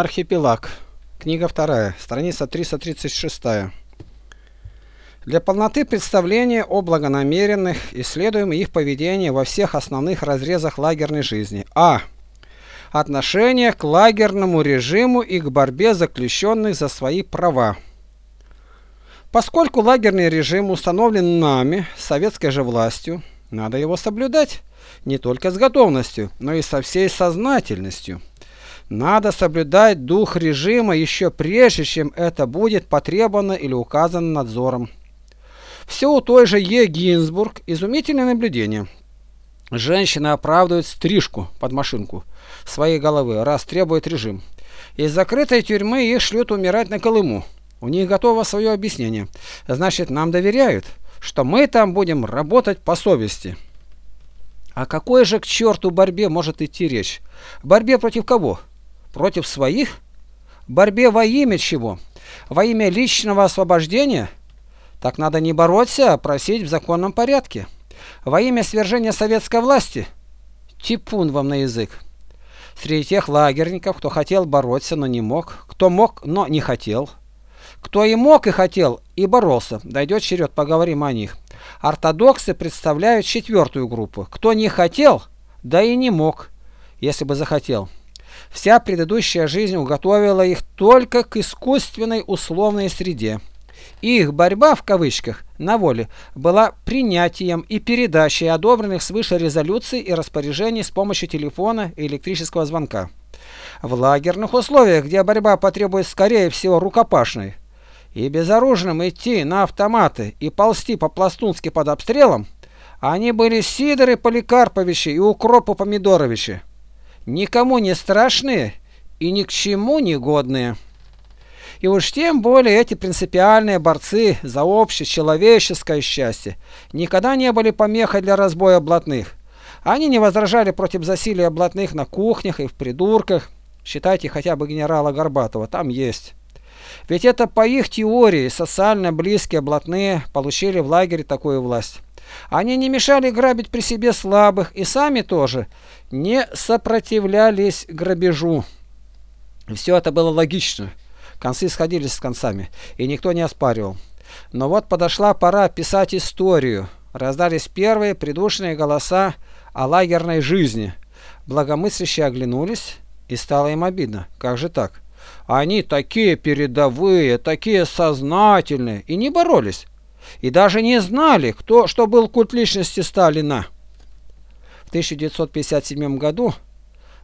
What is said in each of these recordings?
Архипелаг. Книга вторая, страница 336. Для полноты представления о благонамеренных исследуем их поведение во всех основных разрезах лагерной жизни. А. Отношение к лагерному режиму и к борьбе заключенных за свои права. Поскольку лагерный режим установлен нами, советской же властью, надо его соблюдать не только с готовностью, но и со всей сознательностью. Надо соблюдать дух режима еще прежде, чем это будет потребовано или указано надзором. Все у той же Е. Гинзбург изумительное наблюдение. Женщины оправдывают стрижку под машинку своей головы, раз требует режим. Из закрытой тюрьмы их шлют умирать на Колыму. У них готово свое объяснение. Значит, нам доверяют, что мы там будем работать по совести. О какой же к черту борьбе может идти речь? Борьбе против кого? Против своих? Борьбе во имя чего? Во имя личного освобождения? Так надо не бороться, а просить в законном порядке. Во имя свержения советской власти? Типун вам на язык. Среди тех лагерников, кто хотел бороться, но не мог, кто мог, но не хотел, кто и мог, и хотел, и боролся, дойдет черед, поговорим о них. Ортодоксы представляют четвертую группу. Кто не хотел, да и не мог, если бы захотел. Вся предыдущая жизнь уготовила их только к искусственной условной среде. Их «борьба» в кавычках на воле была принятием и передачей одобренных свыше резолюций и распоряжений с помощью телефона и электрического звонка. В лагерных условиях, где борьба потребует скорее всего рукопашной, и безоружным идти на автоматы и ползти по-пластунски под обстрелом, они были Сидоры Поликарповичи и Укропу Помидоровичи никому не страшные и ни к чему не годные. И уж тем более эти принципиальные борцы за общечеловеческое счастье никогда не были помехой для разбоя блатных. Они не возражали против засилия блатных на кухнях и в придурках. Считайте хотя бы генерала Горбатова, там есть. Ведь это по их теории социально близкие блатные получили в лагере такую власть. Они не мешали грабить при себе слабых и сами тоже не сопротивлялись грабежу. Все это было логично. Концы сходились с концами, и никто не оспаривал. Но вот подошла пора писать историю. Раздались первые придушенные голоса о лагерной жизни. Благомыслящие оглянулись, и стало им обидно. Как же так? Они такие передовые, такие сознательные, и не боролись и даже не знали, кто, что был культ личности Сталина. В 1957 году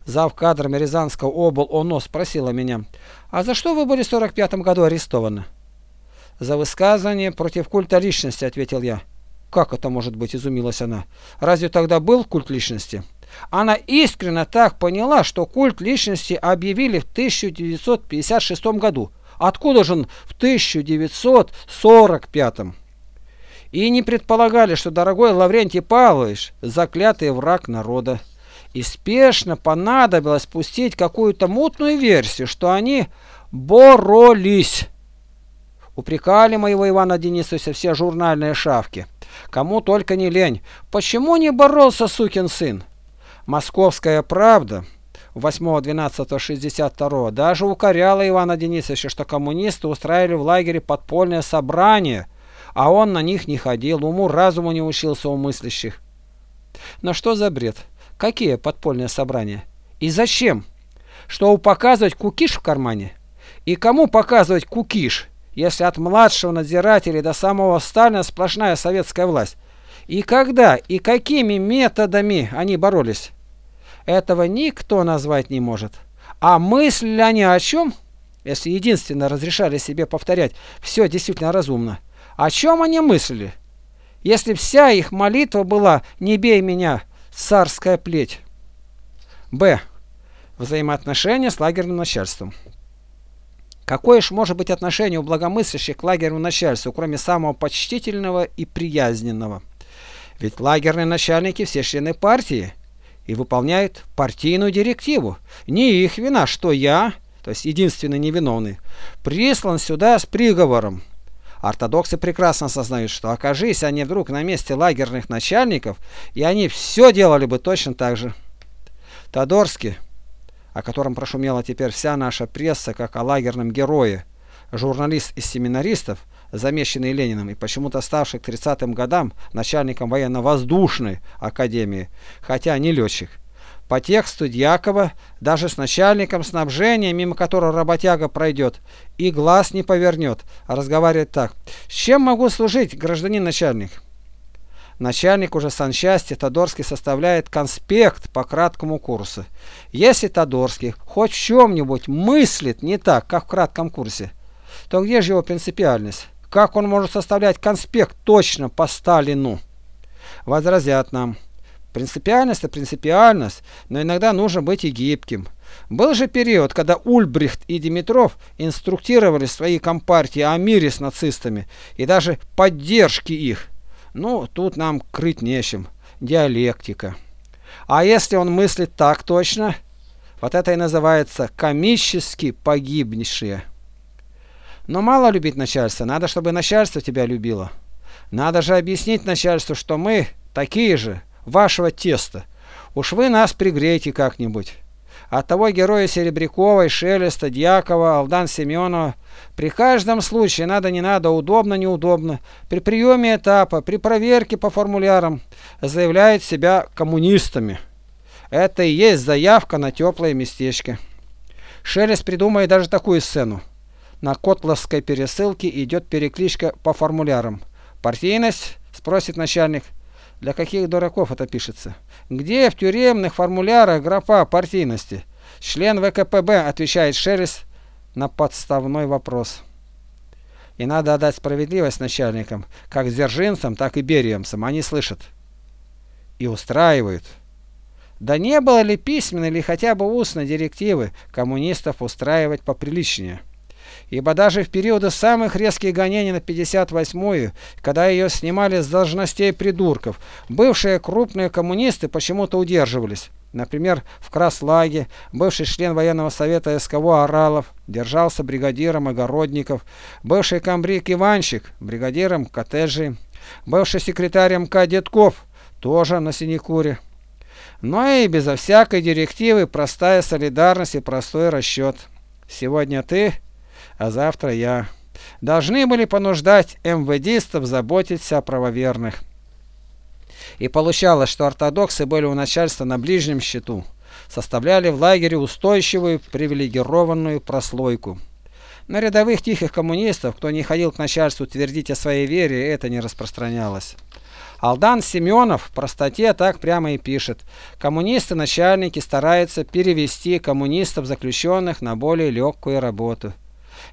зав кадрами Рязанского обл. ОНО спросила меня, а за что вы были в 45 году арестованы? За высказывание против культа личности, ответил я. Как это может быть, изумилась она. Разве тогда был культ личности? Она искренне так поняла, что культ личности объявили в 1956 году. Откуда же он в 1945? И не предполагали, что дорогой Лаврентий Павлович – заклятый враг народа. И спешно понадобилось пустить какую-то мутную версию, что они боролись. Упрекали моего Ивана Денисовича все журнальные шавки. Кому только не лень. Почему не боролся сукин сын? Московская правда 8.12.62 даже укоряла Ивана Денисовича, что коммунисты устраивали в лагере подпольное собрание – а он на них не ходил, уму-разуму не учился у мыслящих. Но что за бред? Какие подпольные собрания? И зачем? Что показывать кукиш в кармане? И кому показывать кукиш, если от младшего надзирателя до самого Сталина сплошная советская власть? И когда, и какими методами они боролись? Этого никто назвать не может. А мыслили они о чем? Если единственно разрешали себе повторять «все действительно разумно». О чем они мыслили? Если вся их молитва была «не бей меня, царская плеть». Б. Взаимоотношения с лагерным начальством. Какое ж может быть отношение у благомыслящих к лагерному начальству, кроме самого почтительного и приязненного? Ведь лагерные начальники все члены партии и выполняют партийную директиву. Не их вина, что я, то есть единственный невиновный, прислан сюда с приговором. Ортодоксы прекрасно осознают, что окажись они вдруг на месте лагерных начальников, и они все делали бы точно так же. Тодорский о котором прошумела теперь вся наша пресса, как о лагерном герое, журналист из семинаристов, замещенный Лениным и почему-то ставший к 30-м годам начальником военно-воздушной академии, хотя не летчик. По тексту Дьякова, даже с начальником снабжения, мимо которого работяга пройдет, и глаз не повернет, а разговаривает так. «С чем могу служить, гражданин начальник?» Начальник уже санчасти Тодорский составляет конспект по краткому курсу. Если Тодорский хоть в чем-нибудь мыслит не так, как в кратком курсе, то где же его принципиальность? Как он может составлять конспект точно по Сталину? Возразят нам. Принципиальность – это принципиальность, но иногда нужно быть и гибким. Был же период, когда Ульбрихт и Димитров инструктировали свои компартии о мире с нацистами и даже поддержке их. Ну, тут нам крыть нечем. Диалектика. А если он мыслит так точно, вот это и называется комически погибнейшие. Но мало любить начальство, надо, чтобы начальство тебя любило. Надо же объяснить начальству, что мы такие же, вашего теста. Уж вы нас пригрейте как-нибудь. От того героя Серебряковой, Шелеста, Дьякова, Алдан Семенова при каждом случае надо не надо, удобно неудобно, при приеме этапа, при проверке по формулярам заявляют себя коммунистами. Это и есть заявка на теплое местечко. Шелест придумает даже такую сцену. На Котловской пересылке идет перекличка по формулярам. «Партийность?» – спросит начальник. Для каких дураков это пишется? Где в тюремных формулярах графа партийности? Член ВКПБ, отвечает Шерис на подставной вопрос. И надо отдать справедливость начальникам, как дзержинцам, так и бериемцам. Они слышат и устраивают. Да не было ли письменной или хотя бы устной директивы коммунистов устраивать поприличнее? Ибо даже в периоды самых резких гонений на 58-ю, когда ее снимали с должностей придурков, бывшие крупные коммунисты почему-то удерживались. Например, в Краслаге бывший член военного совета СКВО Оралов держался бригадиром огородников, бывший комбриг Иванчик бригадиром коттеджей, бывший секретарь МК Детков тоже на Синекуре. Но и безо всякой директивы простая солидарность и простой расчет. Сегодня ты а завтра я. Должны были понуждать МВДистов заботиться о правоверных. И получалось, что ортодоксы были у начальства на ближнем счету, составляли в лагере устойчивую привилегированную прослойку. На рядовых тихих коммунистов, кто не ходил к начальству твердить о своей вере, это не распространялось. Алдан Семенов в простоте так прямо и пишет. Коммунисты-начальники стараются перевести коммунистов заключенных на более легкую работу.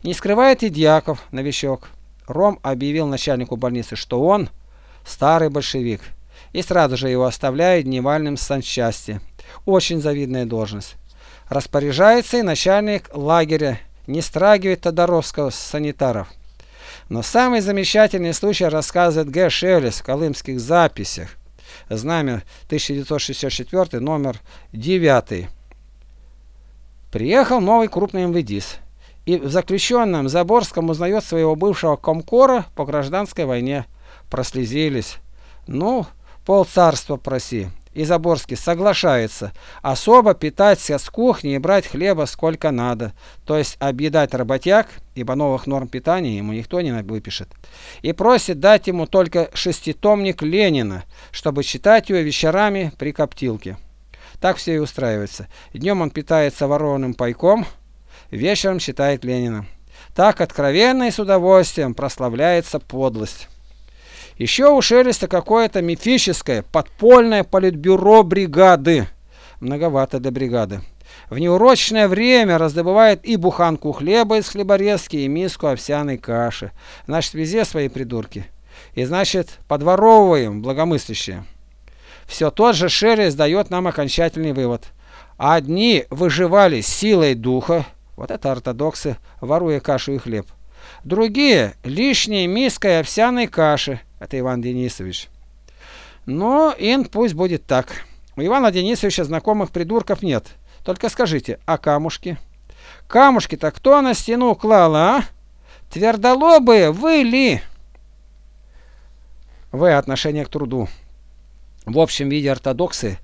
Не скрывает и Дьяков, новичок. Ром объявил начальнику больницы, что он старый большевик, и сразу же его оставляет дневальным санчасти. Очень завидная должность. Распоряжается и начальник лагеря, не страгивает Тодоровского с санитаров. Но самый замечательный случай рассказывает Г. Шелес в колымских записях. Знамя 1964, номер 9. Приехал новый крупный МВДИС. И в заключенном Заборском узнает своего бывшего комкора по гражданской войне. Прослезились. Ну, полцарства проси. И Заборский соглашается особо питаться с кухни и брать хлеба сколько надо, то есть объедать работяг, ибо новых норм питания ему никто не выпишет, и просит дать ему только шеститомник Ленина, чтобы читать его вечерами при коптилке. Так все и устраивается. Днем он питается ворованным пайком, вечером читает Ленина. Так откровенно и с удовольствием прославляется подлость. Еще у Шелеста какое-то мифическое подпольное политбюро бригады. Многовато для бригады. В неурочное время раздобывает и буханку хлеба из хлеборезки, и миску овсяной каши. Значит, везде свои придурки. И значит, подворовываем благомыслящие. Все тот же Шелест дает нам окончательный вывод. Одни выживали силой духа, вот это ортодоксы, воруя кашу и хлеб. Другие – лишней миской овсяной каши. Это Иван Денисович. Но ин пусть будет так. У Ивана Денисовича знакомых придурков нет. Только скажите, а камушки? Камушки-то кто на стену клала, а? Твердолобые вы ли? В отношение к труду. В общем виде ортодоксы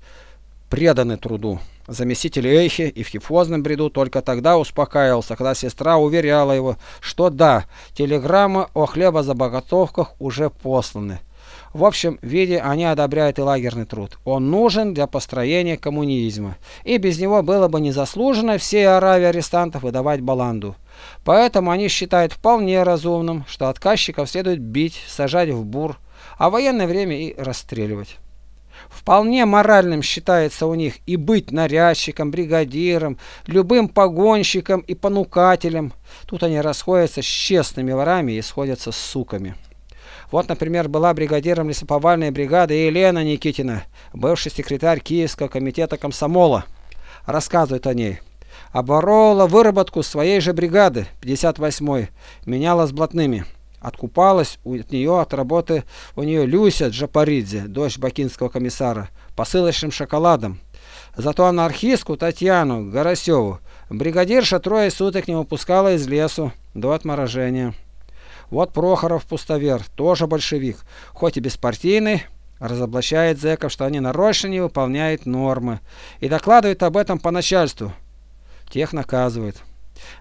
преданы труду. Заместитель Эйхе и в хифозном бреду только тогда успокаивался, когда сестра уверяла его, что да, телеграммы о хлебозабоготовках уже посланы. В общем виде они одобряют и лагерный труд. Он нужен для построения коммунизма. И без него было бы незаслуженно всей Аравии арестантов выдавать баланду. Поэтому они считают вполне разумным, что отказчиков следует бить, сажать в бур, а военное время и расстреливать. Вполне моральным считается у них и быть нарядчиком, бригадиром, любым погонщиком и понукателем. Тут они расходятся с честными ворами и сходятся с суками. Вот, например, была бригадиром лесоповальной бригады Елена Никитина, бывший секретарь Киевского комитета комсомола. Рассказывает о ней. Оборола выработку своей же бригады, 58-й, меняла с блатными. Откупалась у нее от работы у нее Люся Джапаридзе, дочь бакинского комиссара, посылочным шоколадом. Зато анархистку Татьяну Горосеву бригадирша трое суток не выпускала из лесу до отморожения. Вот Прохоров Пустовер, тоже большевик, хоть и беспартийный, разоблачает зэков, что они нарочно не выполняют нормы, и докладывает об этом по начальству. Тех наказывает.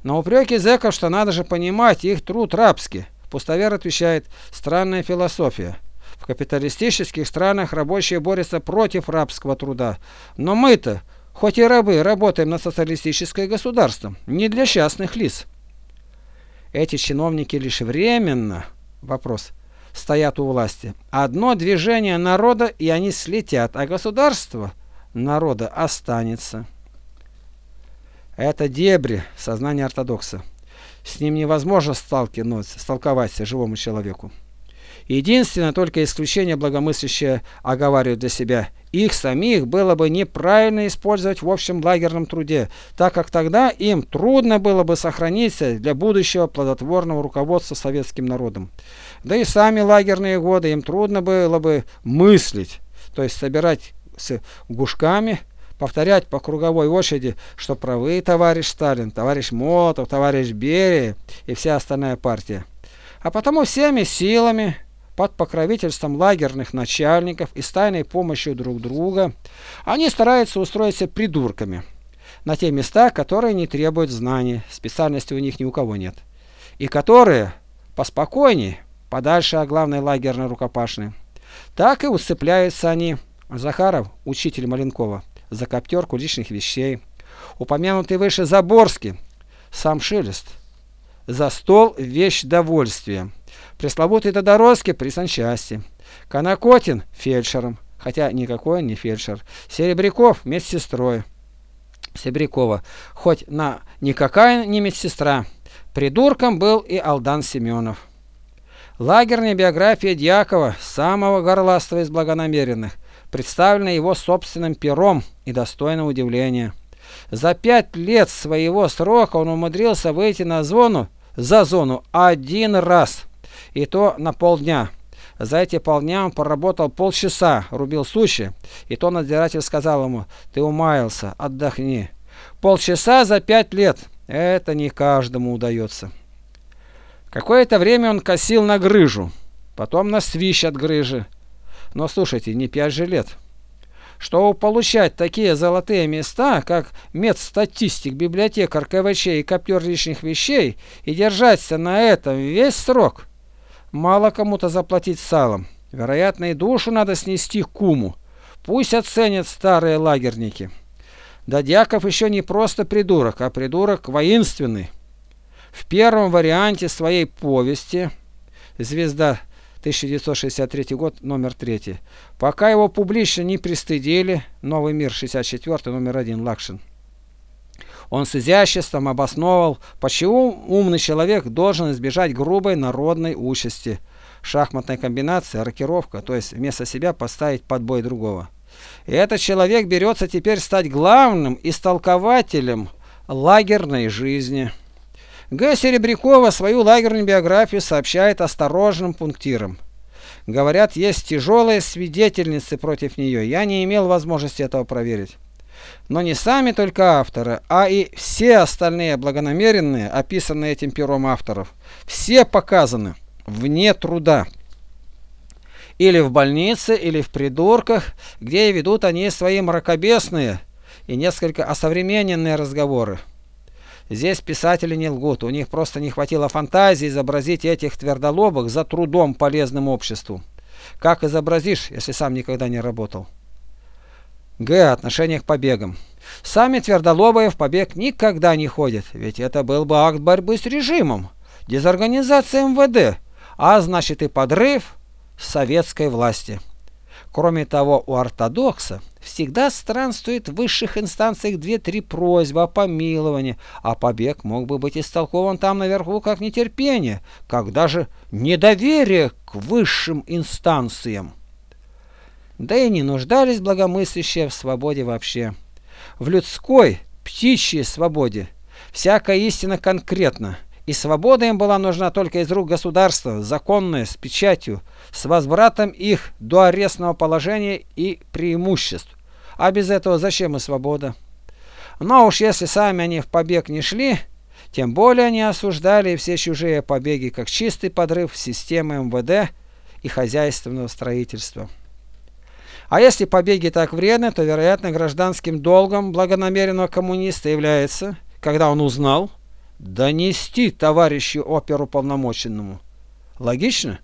На упреки зэков, что надо же понимать, их труд рабский. Пустовер отвечает «странная философия». В капиталистических странах рабочие борются против рабского труда. Но мы-то, хоть и рабы, работаем на социалистическое государство, не для частных лиц. Эти чиновники лишь временно, вопрос, стоят у власти. Одно движение народа, и они слетят, а государство народа останется. Это дебри сознания ортодокса. С ним невозможно столковаться живому человеку. Единственное только исключение благомыслящее оговаривают для себя. Их самих было бы неправильно использовать в общем лагерном труде, так как тогда им трудно было бы сохраниться для будущего плодотворного руководства советским народом. Да и сами лагерные годы им трудно было бы мыслить, то есть собирать с гушками повторять по круговой очереди, что правы товарищ Сталин, товарищ Молотов, товарищ Берия и вся остальная партия. А потому всеми силами, под покровительством лагерных начальников и с тайной помощью друг друга, они стараются устроиться придурками на те места, которые не требуют знаний, специальности у них ни у кого нет, и которые поспокойнее, подальше от главной лагерной рукопашной. Так и усыпляются они. Захаров, учитель Маленкова, за коптерку личных вещей. Упомянутый выше Заборский, сам Шелест, за стол вещь довольствия. Пресловутый Тодоровский при санчасти. Конокотин фельдшером, хотя никакой он не фельдшер. Серебряков медсестрой. Серебрякова, хоть на никакая не медсестра. Придурком был и Алдан Семенов. Лагерная биография Дьякова, самого горластого из благонамеренных, представлена его собственным пером и достойно удивления. За пять лет своего срока он умудрился выйти на зону, за зону один раз, и то на полдня. За эти полдня он поработал полчаса, рубил суши, и то надзиратель сказал ему, ты умаялся, отдохни. Полчаса за пять лет, это не каждому удается. Какое-то время он косил на грыжу, потом на свищ от грыжи, но слушайте, не пять же лет. Чтобы получать такие золотые места, как медстатистик, библиотекарь КВЧ и коптер лишних вещей, и держаться на этом весь срок, мало кому-то заплатить салом. Вероятно, и душу надо снести куму. Пусть оценят старые лагерники. Да Дьяков еще не просто придурок, а придурок воинственный. В первом варианте своей повести «Звезда 1963 год, номер 3. Пока его публично не пристыдили, Новый мир 64, номер 1, Лакшин. Он с изяществом обосновал, почему умный человек должен избежать грубой народной участи. Шахматная комбинация, рокировка, то есть вместо себя поставить под бой другого. И этот человек берется теперь стать главным истолкователем лагерной жизни. Г. Серебрякова свою лагерную биографию сообщает осторожным пунктиром. Говорят, есть тяжелые свидетельницы против нее. Я не имел возможности этого проверить. Но не сами только авторы, а и все остальные благонамеренные, описанные этим пером авторов, все показаны вне труда. Или в больнице, или в придурках, где ведут они свои мракобесные и несколько осовремененные разговоры. Здесь писатели не лгут, у них просто не хватило фантазии изобразить этих твердолобых за трудом полезным обществу. Как изобразишь, если сам никогда не работал? Г. Отношение к побегам. Сами твердолобые в побег никогда не ходят, ведь это был бы акт борьбы с режимом, дезорганизация МВД, а значит и подрыв советской власти. Кроме того, у ортодокса всегда странствует в высших инстанциях две-три просьбы о помиловании, а побег мог бы быть истолкован там наверху как нетерпение, как даже недоверие к высшим инстанциям. Да и не нуждались благомыслящие в свободе вообще. В людской, птичьей свободе всякая истина конкретна – и свобода им была нужна только из рук государства, законная, с печатью, с возвратом их до арестного положения и преимуществ. А без этого зачем и свобода? Но уж если сами они в побег не шли, тем более они осуждали все чужие побеги как чистый подрыв системы МВД и хозяйственного строительства. А если побеги так вредны, то, вероятно, гражданским долгом благонамеренного коммуниста является, когда он узнал, донести товарищу оперуполномоченному. Логично?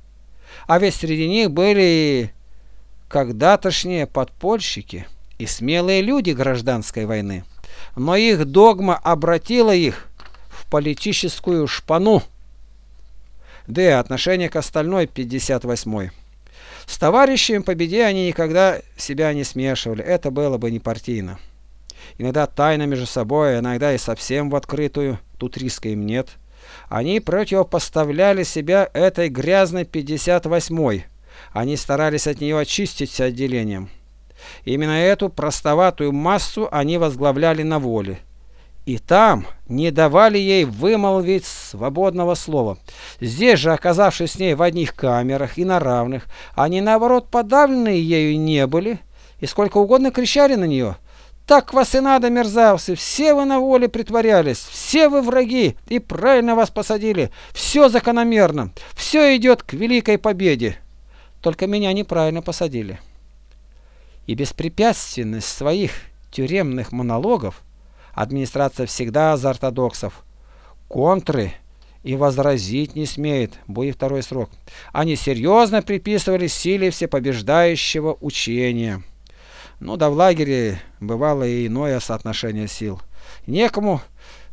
А ведь среди них были когда-тошние подпольщики и смелые люди гражданской войны. Но их догма обратила их в политическую шпану. Д. Отношение к остальной 58 -й. С товарищами по беде они никогда себя не смешивали. Это было бы не партийно. Иногда тайно между собой, иногда и совсем в открытую тут риска им нет. Они противопоставляли себя этой грязной 58-й. Они старались от нее очиститься отделением. Именно эту простоватую массу они возглавляли на воле. И там не давали ей вымолвить свободного слова. Здесь же, оказавшись с ней в одних камерах и на равных, они, наоборот, подавленные ею не были, и сколько угодно кричали на нее – так вас и надо, мерзавцы, все вы на воле притворялись, все вы враги, и правильно вас посадили, все закономерно, все идет к великой победе. Только меня неправильно посадили. И беспрепятственность своих тюремных монологов администрация всегда за ортодоксов. Контры и возразить не смеет, будет второй срок. Они серьезно приписывали силе всепобеждающего учения. Ну да в лагере бывало и иное соотношение сил. Некому,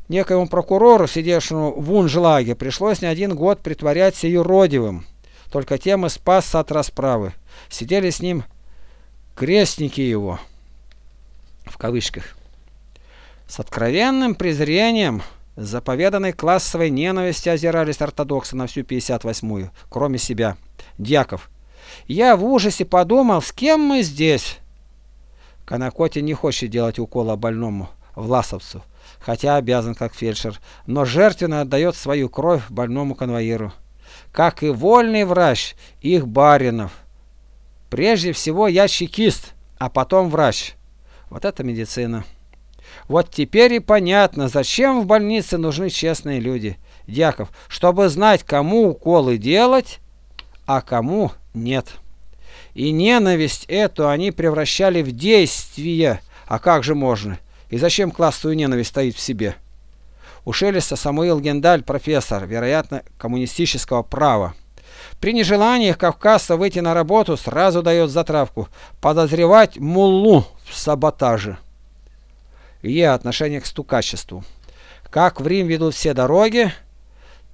некоему прокурору, сидевшему в унжлаге, пришлось не один год притворяться юродивым. Только тем и спасся от расправы. Сидели с ним крестники его, в кавычках. С откровенным презрением заповеданной классовой ненависти озирались ортодоксы на всю 58-ю, кроме себя, дьяков. Я в ужасе подумал, с кем мы здесь? Канакоти не хочет делать укола больному, власовцу, хотя обязан как фельдшер, но жертвенно отдает свою кровь больному конвоиру. Как и вольный врач их баринов. Прежде всего я чекист, а потом врач. Вот это медицина. Вот теперь и понятно, зачем в больнице нужны честные люди. Дьяков, чтобы знать, кому уколы делать, а кому нет. И ненависть эту они превращали в действие. А как же можно? И зачем классовую ненависть стоит в себе? У Шелеста Самуил Гендаль профессор, вероятно, коммунистического права. При нежелании кавказца выйти на работу сразу дает затравку подозревать муллу в саботаже. Е. Отношение к стукачеству. Как в Рим ведут все дороги,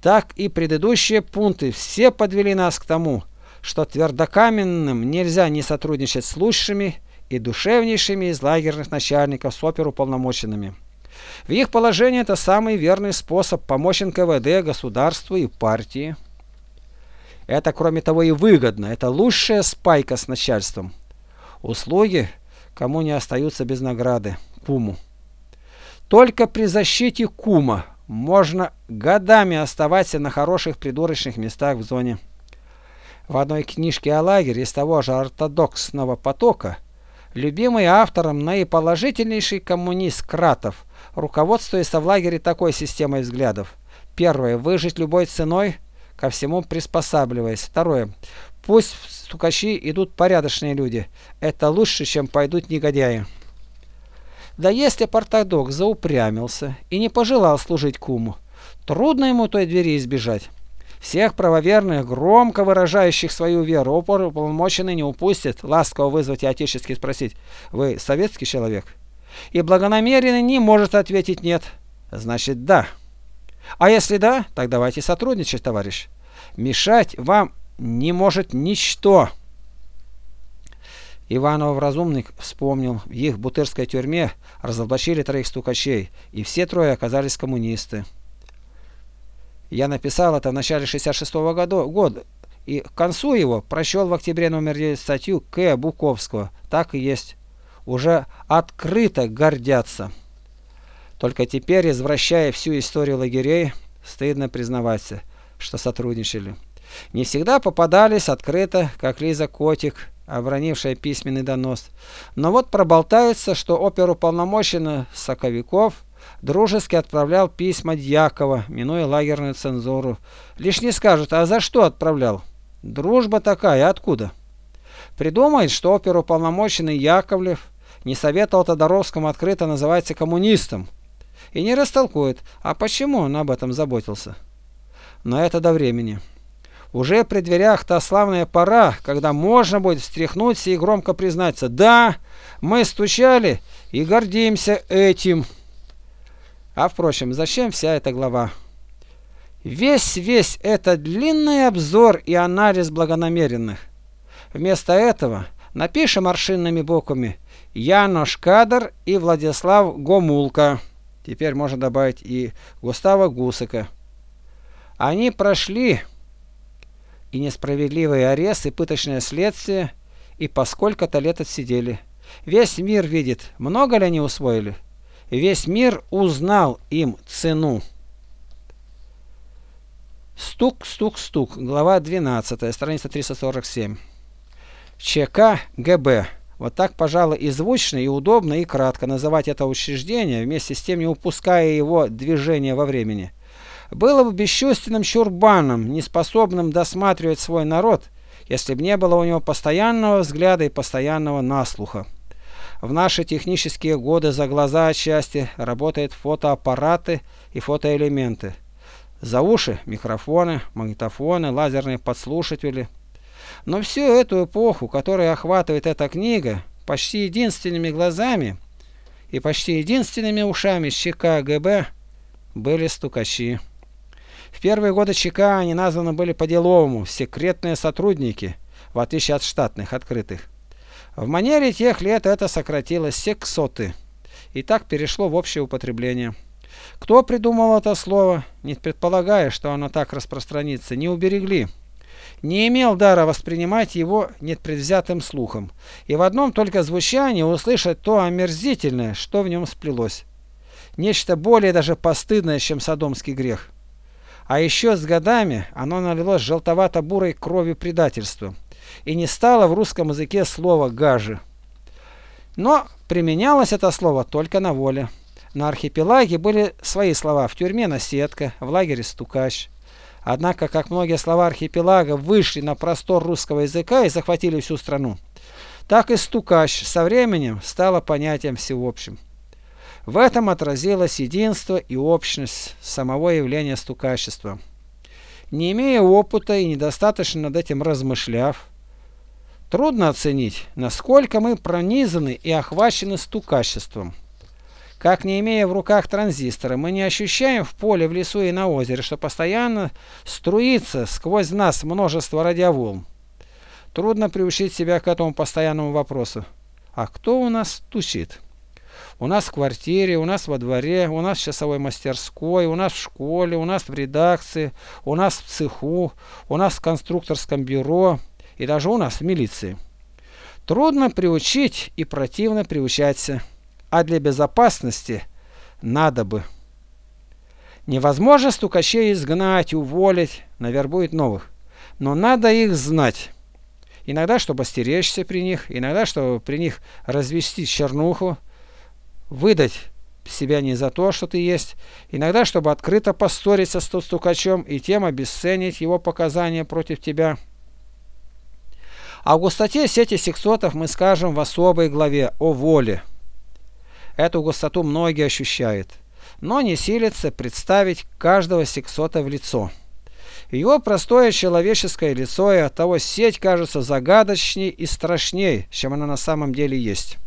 так и предыдущие пункты все подвели нас к тому, что твердокаменным нельзя не сотрудничать с лучшими и душевнейшими из лагерных начальников с оперуполномоченными. В их положении это самый верный способ помочь НКВД, государству и партии. Это, кроме того, и выгодно. Это лучшая спайка с начальством. Услуги кому не остаются без награды. Куму. Только при защите кума можно годами оставаться на хороших придурочных местах в зоне. В одной книжке о лагере из того же ортодоксного потока любимый автором наиположительнейший коммунист Кратов, руководствуясь в лагере такой системой взглядов. Первое. Выжить любой ценой, ко всему приспосабливаясь. Второе. Пусть в стукачи идут порядочные люди. Это лучше, чем пойдут негодяи. Да если Партадок заупрямился и не пожелал служить куму, трудно ему той двери избежать. Всех правоверных, громко выражающих свою веру, уполномоченный не упустит ласково вызвать и отечески спросить, «Вы советский человек?» И благонамеренный не может ответить «нет». Значит, «да». А если да, так давайте сотрудничать, товарищ. Мешать вам не может ничто. Иванов разумник вспомнил, в их бутырской тюрьме разоблачили троих стукачей, и все трое оказались коммунисты. Я написал это в начале 66 -го года, года, и к концу его прочел в октябре номер 9 статью К. Буковского. Так и есть. Уже открыто гордятся. Только теперь, извращая всю историю лагерей, стыдно признаваться, что сотрудничали. Не всегда попадались открыто, как Лиза Котик, обронившая письменный донос. Но вот проболтается, что оперуполномоченный Соковиков дружески отправлял письма Дьякова, минуя лагерную цензуру. Лишь не скажут, а за что отправлял? Дружба такая, откуда? Придумает, что оперуполномоченный Яковлев не советовал Тодоровскому открыто называться коммунистом. И не растолкует, а почему он об этом заботился. Но это до времени. Уже при дверях та славная пора, когда можно будет встряхнуться и громко признаться «Да, мы стучали и гордимся этим». А впрочем, зачем вся эта глава? Весь-весь этот длинный обзор и анализ благонамеренных. Вместо этого напишем аршинными буквами Янош Кадр и Владислав Гомулка. Теперь можно добавить и Густава Гусака. Они прошли и несправедливый арест, и пыточное следствие, и по сколько-то лет отсидели. Весь мир видит, много ли они усвоили. Весь мир узнал им цену. Стук, стук, стук. Глава 12, страница 347. ЧК ГБ. Вот так, пожалуй, и звучно, и удобно, и кратко называть это учреждение, вместе с тем не упуская его движения во времени было бы бесчувственным чурбаном, неспособным досматривать свой народ, если бы не было у него постоянного взгляда и постоянного наслуха. В наши технические годы за глаза отчасти работают фотоаппараты и фотоэлементы. За уши – микрофоны, магнитофоны, лазерные подслушиватели. Но всю эту эпоху, которую охватывает эта книга, почти единственными глазами и почти единственными ушами ЧК ГБ были стукачи. В первые годы ЧК они названы были по-деловому «секретные сотрудники», в отличие от штатных, открытых. В манере тех лет это сократилось «сексоты» и так перешло в общее употребление. Кто придумал это слово, не предполагая, что оно так распространится, не уберегли. Не имел дара воспринимать его непредвзятым слухом, и в одном только звучании услышать то омерзительное, что в нем сплелось. Нечто более даже постыдное, чем содомский грех. А еще с годами оно налилось желтовато-бурой кровью предательства и не стало в русском языке слова «гажи». Но применялось это слово только на воле. На архипелаге были свои слова, в тюрьме наседка, в лагере стукач. Однако, как многие слова архипелага вышли на простор русского языка и захватили всю страну, так и стукач со временем стало понятием всеобщим. В этом отразилось единство и общность самого явления стукачества. Не имея опыта и недостаточно над этим размышляв, трудно оценить, насколько мы пронизаны и охвачены стукачеством. Как не имея в руках транзистора, мы не ощущаем в поле, в лесу и на озере, что постоянно струится сквозь нас множество радиоволн. Трудно приучить себя к этому постоянному вопросу. А кто у нас стучит? У нас в квартире, у нас во дворе, у нас в часовой мастерской, у нас в школе, у нас в редакции, у нас в цеху, у нас в конструкторском бюро и даже у нас в милиции. Трудно приучить и противно приучаться, а для безопасности надо бы. Невозможно стукачей изгнать, уволить, навербует новых, но надо их знать. Иногда, чтобы стеречься при них, иногда, чтобы при них развести чернуху, выдать себя не за то, что ты есть, иногда, чтобы открыто поссориться с стукачом и тем обесценить его показания против тебя. О густоте сети сексотов мы скажем в особой главе о воле. Эту густоту многие ощущают, но не силятся представить каждого сексота в лицо. Его простое человеческое лицо и оттого сеть кажется загадочней и страшней, чем она на самом деле есть.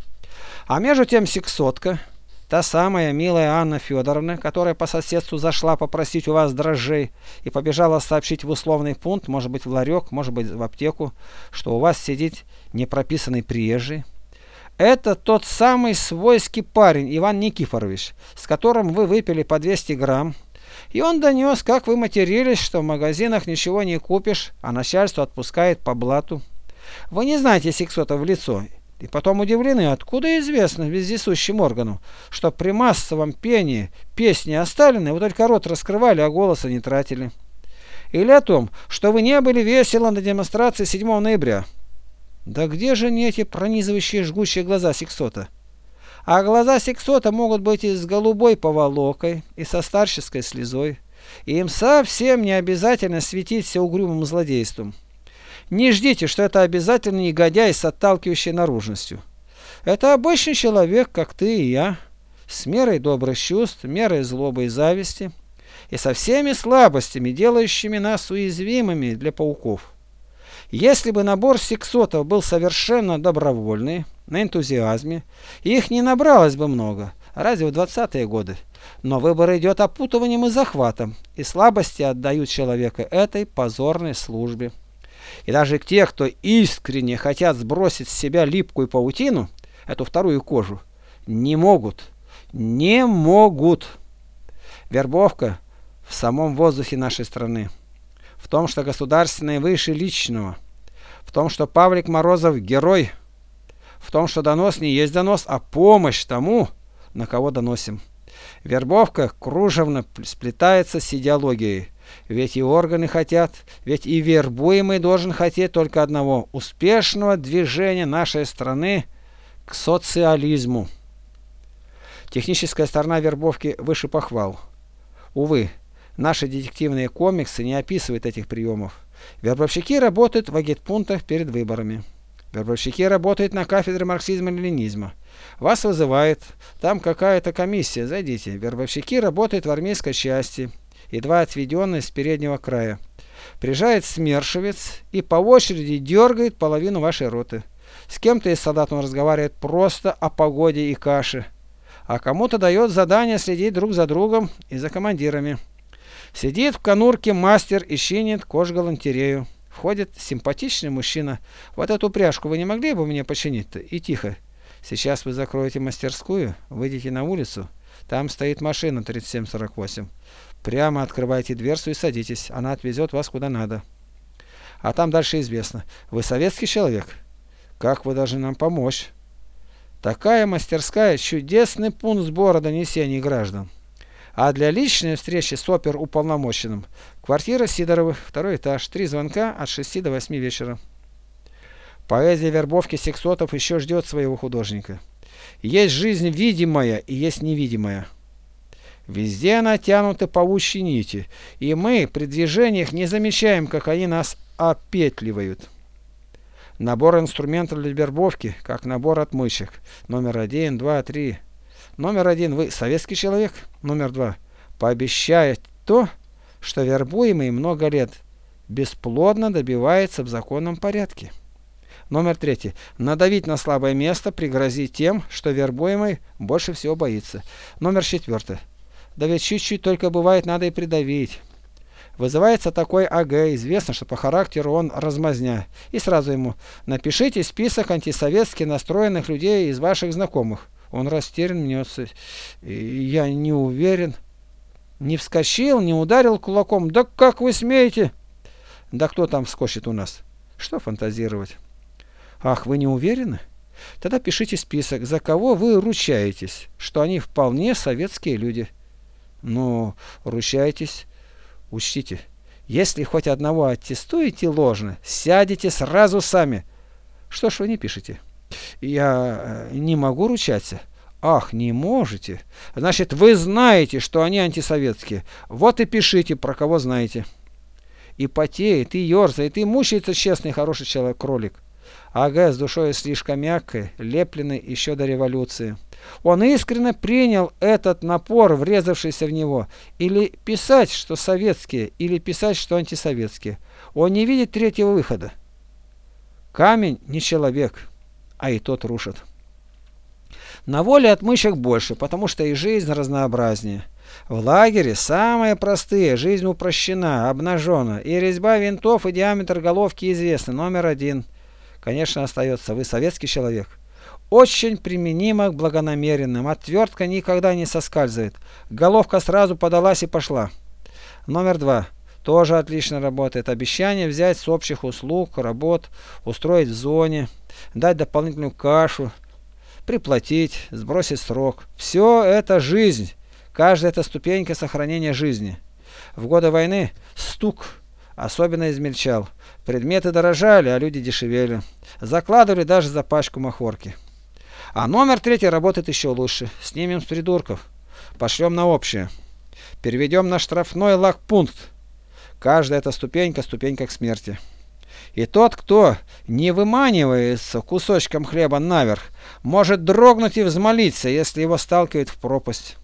А между тем сексотка, та самая милая Анна Федоровна, которая по соседству зашла попросить у вас дрожжей и побежала сообщить в условный пункт, может быть в ларек, может быть в аптеку, что у вас сидит непрописанный приезжий. Это тот самый свойский парень Иван Никифорович, с которым вы выпили по 200 грамм, и он донес, как вы матерились, что в магазинах ничего не купишь, а начальство отпускает по блату. Вы не знаете сексота в лицо, и потом удивлены, откуда известно вездесущим органам, что при массовом пении песни оставлены, вы только рот раскрывали, а голоса не тратили. Или о том, что вы не были весело на демонстрации 7 ноября. Да где же не эти пронизывающие жгучие глаза сексота? А глаза сексота могут быть и с голубой поволокой, и со старческой слезой. И им совсем не обязательно светиться угрюмым злодейством. Не ждите, что это обязательно негодяй с отталкивающей наружностью. Это обычный человек, как ты и я, с мерой добрых чувств, мерой злобы и зависти, и со всеми слабостями, делающими нас уязвимыми для пауков. Если бы набор сексотов был совершенно добровольный, на энтузиазме, их не набралось бы много, разве в 20-е годы. Но выбор идет опутыванием и захватом, и слабости отдают человека этой позорной службе. И даже те, кто искренне хотят сбросить с себя липкую паутину, эту вторую кожу, не могут. Не могут. Вербовка в самом воздухе нашей страны. В том, что государственное выше личного. В том, что Павлик Морозов герой – в том, что донос не есть донос, а помощь тому, на кого доносим. Вербовка кружевно сплетается с идеологией. Ведь и органы хотят, ведь и вербуемый должен хотеть только одного – успешного движения нашей страны к социализму. Техническая сторона вербовки выше похвал. Увы, наши детективные комиксы не описывают этих приемов. Вербовщики работают в агитпунктах перед выборами. Вербовщики работают на кафедре марксизма-ленинизма. Вас вызывает, там какая-то комиссия, зайдите. Вербовщики работают в армейской части, едва отведенной с переднего края. Приезжает смершевец и по очереди дергает половину вашей роты. С кем-то из солдат он разговаривает просто о погоде и каше, а кому-то дает задание следить друг за другом и за командирами. Сидит в конурке мастер и чинит кожгалантерею. Входит симпатичный мужчина. Вот эту пряжку вы не могли бы мне починить-то? И тихо. Сейчас вы закроете мастерскую, выйдете на улицу. Там стоит машина 3748. Прямо открывайте дверцу и садитесь. Она отвезет вас куда надо. А там дальше известно. Вы советский человек? Как вы должны нам помочь? Такая мастерская – чудесный пункт сбора донесений граждан. А для личной встречи с оперуполномоченным квартира Сидоровых, второй этаж, три звонка от 6 до 8 вечера. Поэзия вербовки сексотов еще ждет своего художника. Есть жизнь видимая и есть невидимая. Везде натянуты паучьи нити, и мы при движениях не замечаем, как они нас опетливают. Набор инструментов для вербовки, как набор отмычек. Номер один, два, три. Номер один, вы советский человек. Номер два, пообещает то, что вербуемый много лет бесплодно добивается в законном порядке. Номер третий. Надавить на слабое место, пригрозить тем, что вербуемый больше всего боится. Номер четвертый. Да ведь чуть-чуть только бывает надо и придавить. Вызывается такой АГ, известно, что по характеру он размазня. И сразу ему напишите список антисоветски настроенных людей из ваших знакомых. Он растерян, мнется. Я не уверен. Не вскочил, не ударил кулаком. Да как вы смеете? Да кто там вскочит у нас? Что фантазировать? Ах, вы не уверены? Тогда пишите список, за кого вы ручаетесь, что они вполне советские люди. Ну, ручаетесь, учтите. Если хоть одного аттестуете ложно, сядете сразу сами. Что ж вы не пишете? Я э, не могу ручаться. Ах, не можете? Значит, вы знаете, что они антисоветские. Вот и пишите, про кого знаете. И потеет, и ерзает, и мучается честный, хороший человек, кролик. АГ с душой слишком мягкой, лепленной еще до революции. Он искренне принял этот напор, врезавшийся в него, или писать, что советские, или писать, что антисоветские. Он не видит третьего выхода. Камень не человек, а и тот рушит. На воле отмычек больше, потому что и жизнь разнообразнее. В лагере самые простые, жизнь упрощена, обнажена, и резьба винтов и диаметр головки известны, номер один. Конечно, остается, вы советский человек. Очень применимо к благонамеренным, отвертка никогда не соскальзывает. Головка сразу подалась и пошла. Номер два. Тоже отлично работает. Обещание взять с общих услуг, работ, устроить в зоне, дать дополнительную кашу, приплатить, сбросить срок. Все это жизнь. Каждая эта ступенька сохранения жизни. В годы войны стук особенно измельчал. Предметы дорожали, а люди дешевели. Закладывали даже за пачку махорки. А номер третий работает еще лучше. Снимем с придурков. Пошлем на общее. Переведем на штрафной лагпункт. Каждая эта ступенька – ступенька к смерти. И тот, кто не выманивается кусочком хлеба наверх, может дрогнуть и взмолиться, если его сталкивают в пропасть.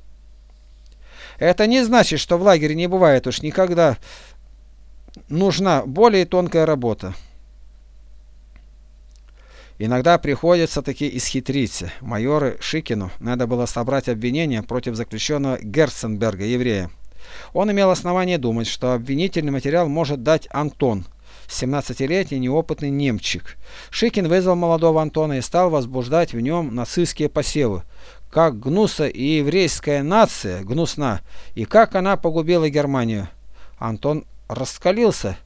Это не значит, что в лагере не бывает уж никогда нужна более тонкая работа. Иногда приходится таки исхитрить. Майоры Шикину надо было собрать обвинение против заключенного Герценберга, еврея. Он имел основание думать, что обвинительный материал может дать Антон, 17-летний неопытный немчик. Шикин вызвал молодого Антона и стал возбуждать в нем нацистские посевы. Как гнуса и еврейская нация гнусна, и как она погубила Германию. Антон раскалился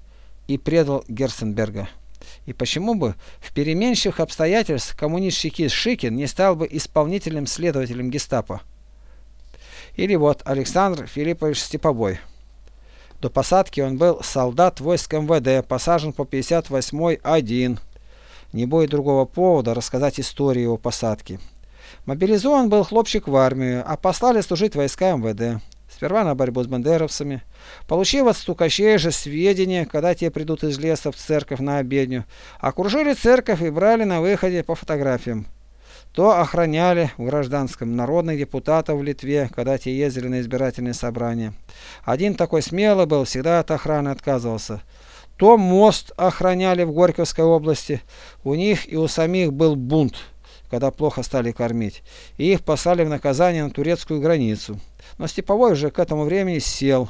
и предал Герценберга. И почему бы в переменчивых обстоятельствах коммунист Шикис Шикин не стал бы исполнительным следователем гестапо? Или вот Александр Филиппович Степовой. До посадки он был солдат войск МВД, посажен по 58-й 1. Не будет другого повода рассказать историю его посадки. Мобилизован был хлопчик в армию, а послали служить войска МВД. Сперва на борьбу с бандеровцами. Получив от стукачей же сведения, когда те придут из леса в церковь на обедню, окружили церковь и брали на выходе по фотографиям. То охраняли в гражданском народных депутатов в Литве, когда те ездили на избирательные собрания. Один такой смелый был, всегда от охраны отказывался. То мост охраняли в Горьковской области. У них и у самих был бунт, когда плохо стали кормить. И их послали в наказание на турецкую границу. Но Степовой уже к этому времени сел.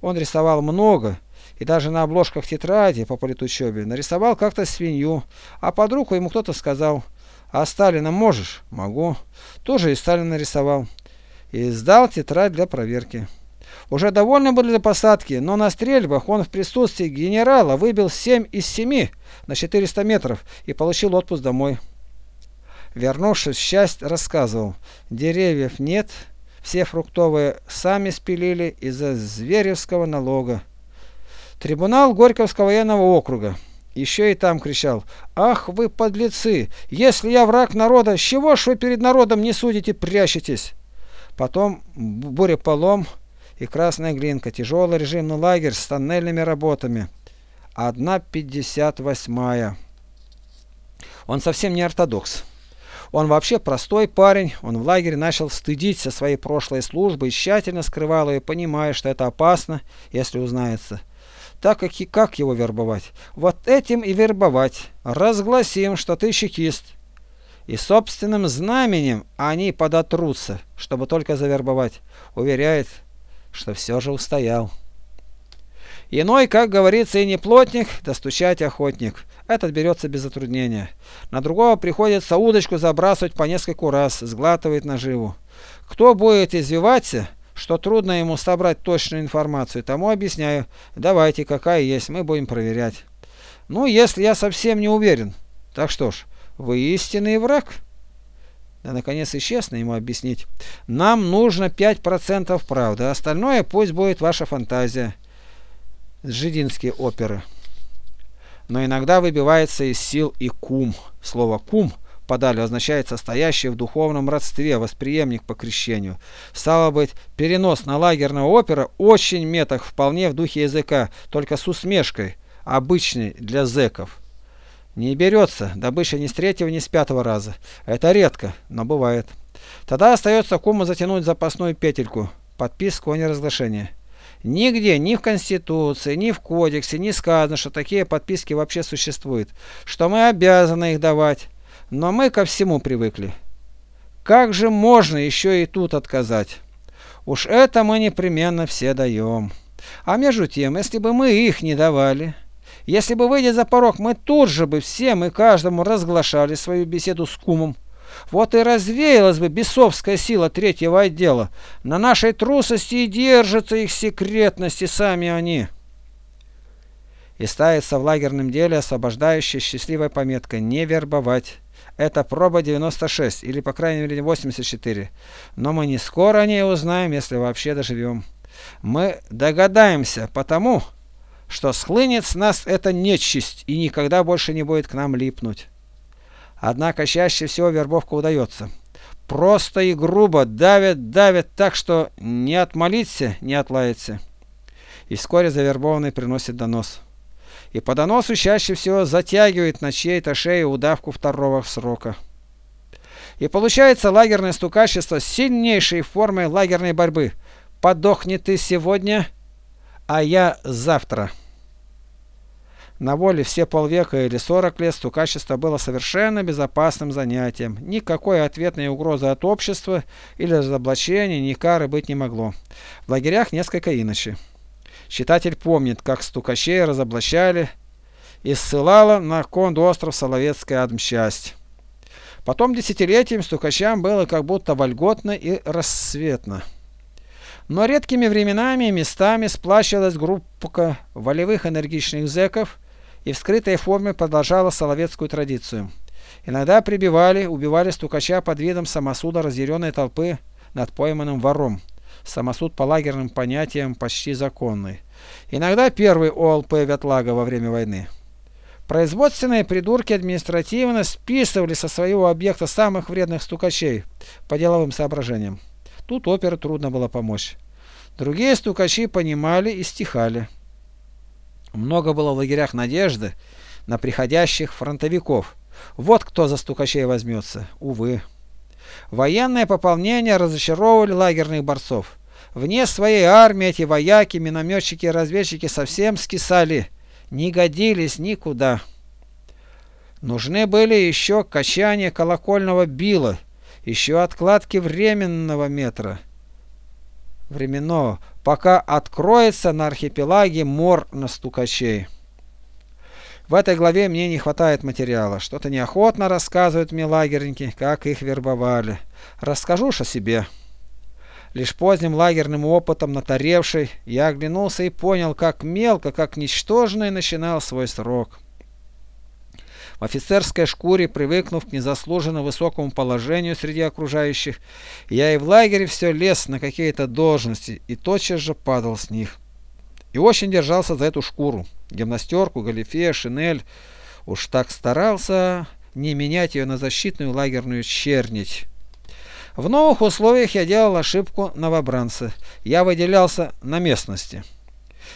Он рисовал много, и даже на обложках тетради по политучебе нарисовал как-то свинью, а под руку ему кто-то сказал «А Сталина можешь?» «Могу». Тоже и Сталин нарисовал. И сдал тетрадь для проверки. Уже довольны были до посадки, но на стрельбах он в присутствии генерала выбил 7 из 7 на 400 метров и получил отпуск домой. Вернувшись в счастье, рассказывал, деревьев нет, все фруктовые сами спилили из-за зверевского налога. Трибунал Горьковского военного округа. Еще и там кричал, «Ах вы, подлецы! Если я враг народа, с чего ж вы перед народом не судите, прячетесь?» Потом буря-полом и красная глинка, тяжелый режимный лагерь с тоннельными работами. Одна пятьдесят восьмая. Он совсем не ортодокс. Он вообще простой парень, он в лагере начал стыдиться своей прошлой службы и тщательно скрывал ее, понимая, что это опасно, если узнается. Так как и как его вербовать? Вот этим и вербовать. Разгласим, что ты чекист. И собственным знаменем они подотрутся, чтобы только завербовать. Уверяет, что все же устоял. Иной, как говорится, и не плотник, достучать охотник. Этот берется без затруднения. На другого приходится удочку забрасывать по нескольку раз, сглатывает наживу. Кто будет извиваться, что трудно ему собрать точную информацию, тому объясняю. Давайте, какая есть, мы будем проверять. Ну, если я совсем не уверен. Так что ж, вы истинный враг. Да, наконец, и честно ему объяснить. Нам нужно 5% правды, остальное пусть будет ваша фантазия. Жидинские оперы но иногда выбивается из сил и кум. Слово «кум» подали означает состоящий в духовном родстве, восприемник по крещению. Стало быть, перенос на лагерного опера очень меток, вполне в духе языка, только с усмешкой, обычной для зэков. Не берется добыча ни с третьего, ни с пятого раза. Это редко, но бывает. Тогда остается кому затянуть запасную петельку, подписку о неразглашении. Нигде, ни в Конституции, ни в Кодексе не сказано, что такие подписки вообще существуют, что мы обязаны их давать. Но мы ко всему привыкли. Как же можно еще и тут отказать? Уж это мы непременно все даем. А между тем, если бы мы их не давали, если бы, выйдя за порог, мы тут же бы всем и каждому разглашали свою беседу с кумом, вот и развеялась бы бесовская сила третьего отдела. На нашей трусости и держатся их секретности сами они. И ставится в лагерном деле освобождающая счастливая пометка «Не вербовать». Это проба 96, или по крайней мере 84. Но мы не скоро о ней узнаем, если вообще доживем. Мы догадаемся потому, что схлынет с нас эта нечисть и никогда больше не будет к нам липнуть. Однако чаще всего вербовка удается. Просто и грубо давят, давят так, что не отмолиться, не отлаяться. И вскоре завербованный приносит донос. И по доносу чаще всего затягивает на чьей-то шее удавку второго срока. И получается лагерное стукачество сильнейшей формой лагерной борьбы. Подохни ты сегодня, а я завтра. На воле все полвека или 40 лет стукачество было совершенно безопасным занятием. Никакой ответной угрозы от общества или разоблачения, ни кары быть не могло. В лагерях несколько иначе. Читатель помнит, как стукачей разоблачали и ссылала на конд-остров Соловецкая отмщасть. Потом десятилетиям стукачам было как будто вольготно и рассветно. Но редкими временами местами сплачивалась группа волевых энергичных зэков, и в скрытой форме продолжала соловецкую традицию. Иногда прибивали, убивали стукача под видом самосуда разъяренной толпы над пойманным вором. Самосуд по лагерным понятиям почти законный. Иногда первый ОЛП Ветлага во время войны. Производственные придурки административно списывали со своего объекта самых вредных стукачей по деловым соображениям. Тут оперу трудно было помочь. Другие стукачи понимали и стихали. Много было в лагерях надежды на приходящих фронтовиков. Вот кто за стукачей возьмется. Увы. Военное пополнение разочаровывали лагерных борцов. Вне своей армии эти вояки, минометчики и разведчики совсем скисали, не годились никуда. Нужны были еще качания колокольного била, еще откладки временного метра временного, пока откроется на архипелаге мор на стукачей. В этой главе мне не хватает материала. Что-то неохотно рассказывают мне лагерники, как их вербовали. Расскажу о себе. Лишь поздним лагерным опытом натаревший, я оглянулся и понял, как мелко, как ничтожно начинал свой срок. В офицерской шкуре, привыкнув к незаслуженно высокому положению среди окружающих, я и в лагере все лез на какие-то должности и тотчас же падал с них. И очень держался за эту шкуру, гимнастерку, галифе, шинель. Уж так старался не менять ее на защитную лагерную чернить. В новых условиях я делал ошибку новобранца. Я выделялся на местности.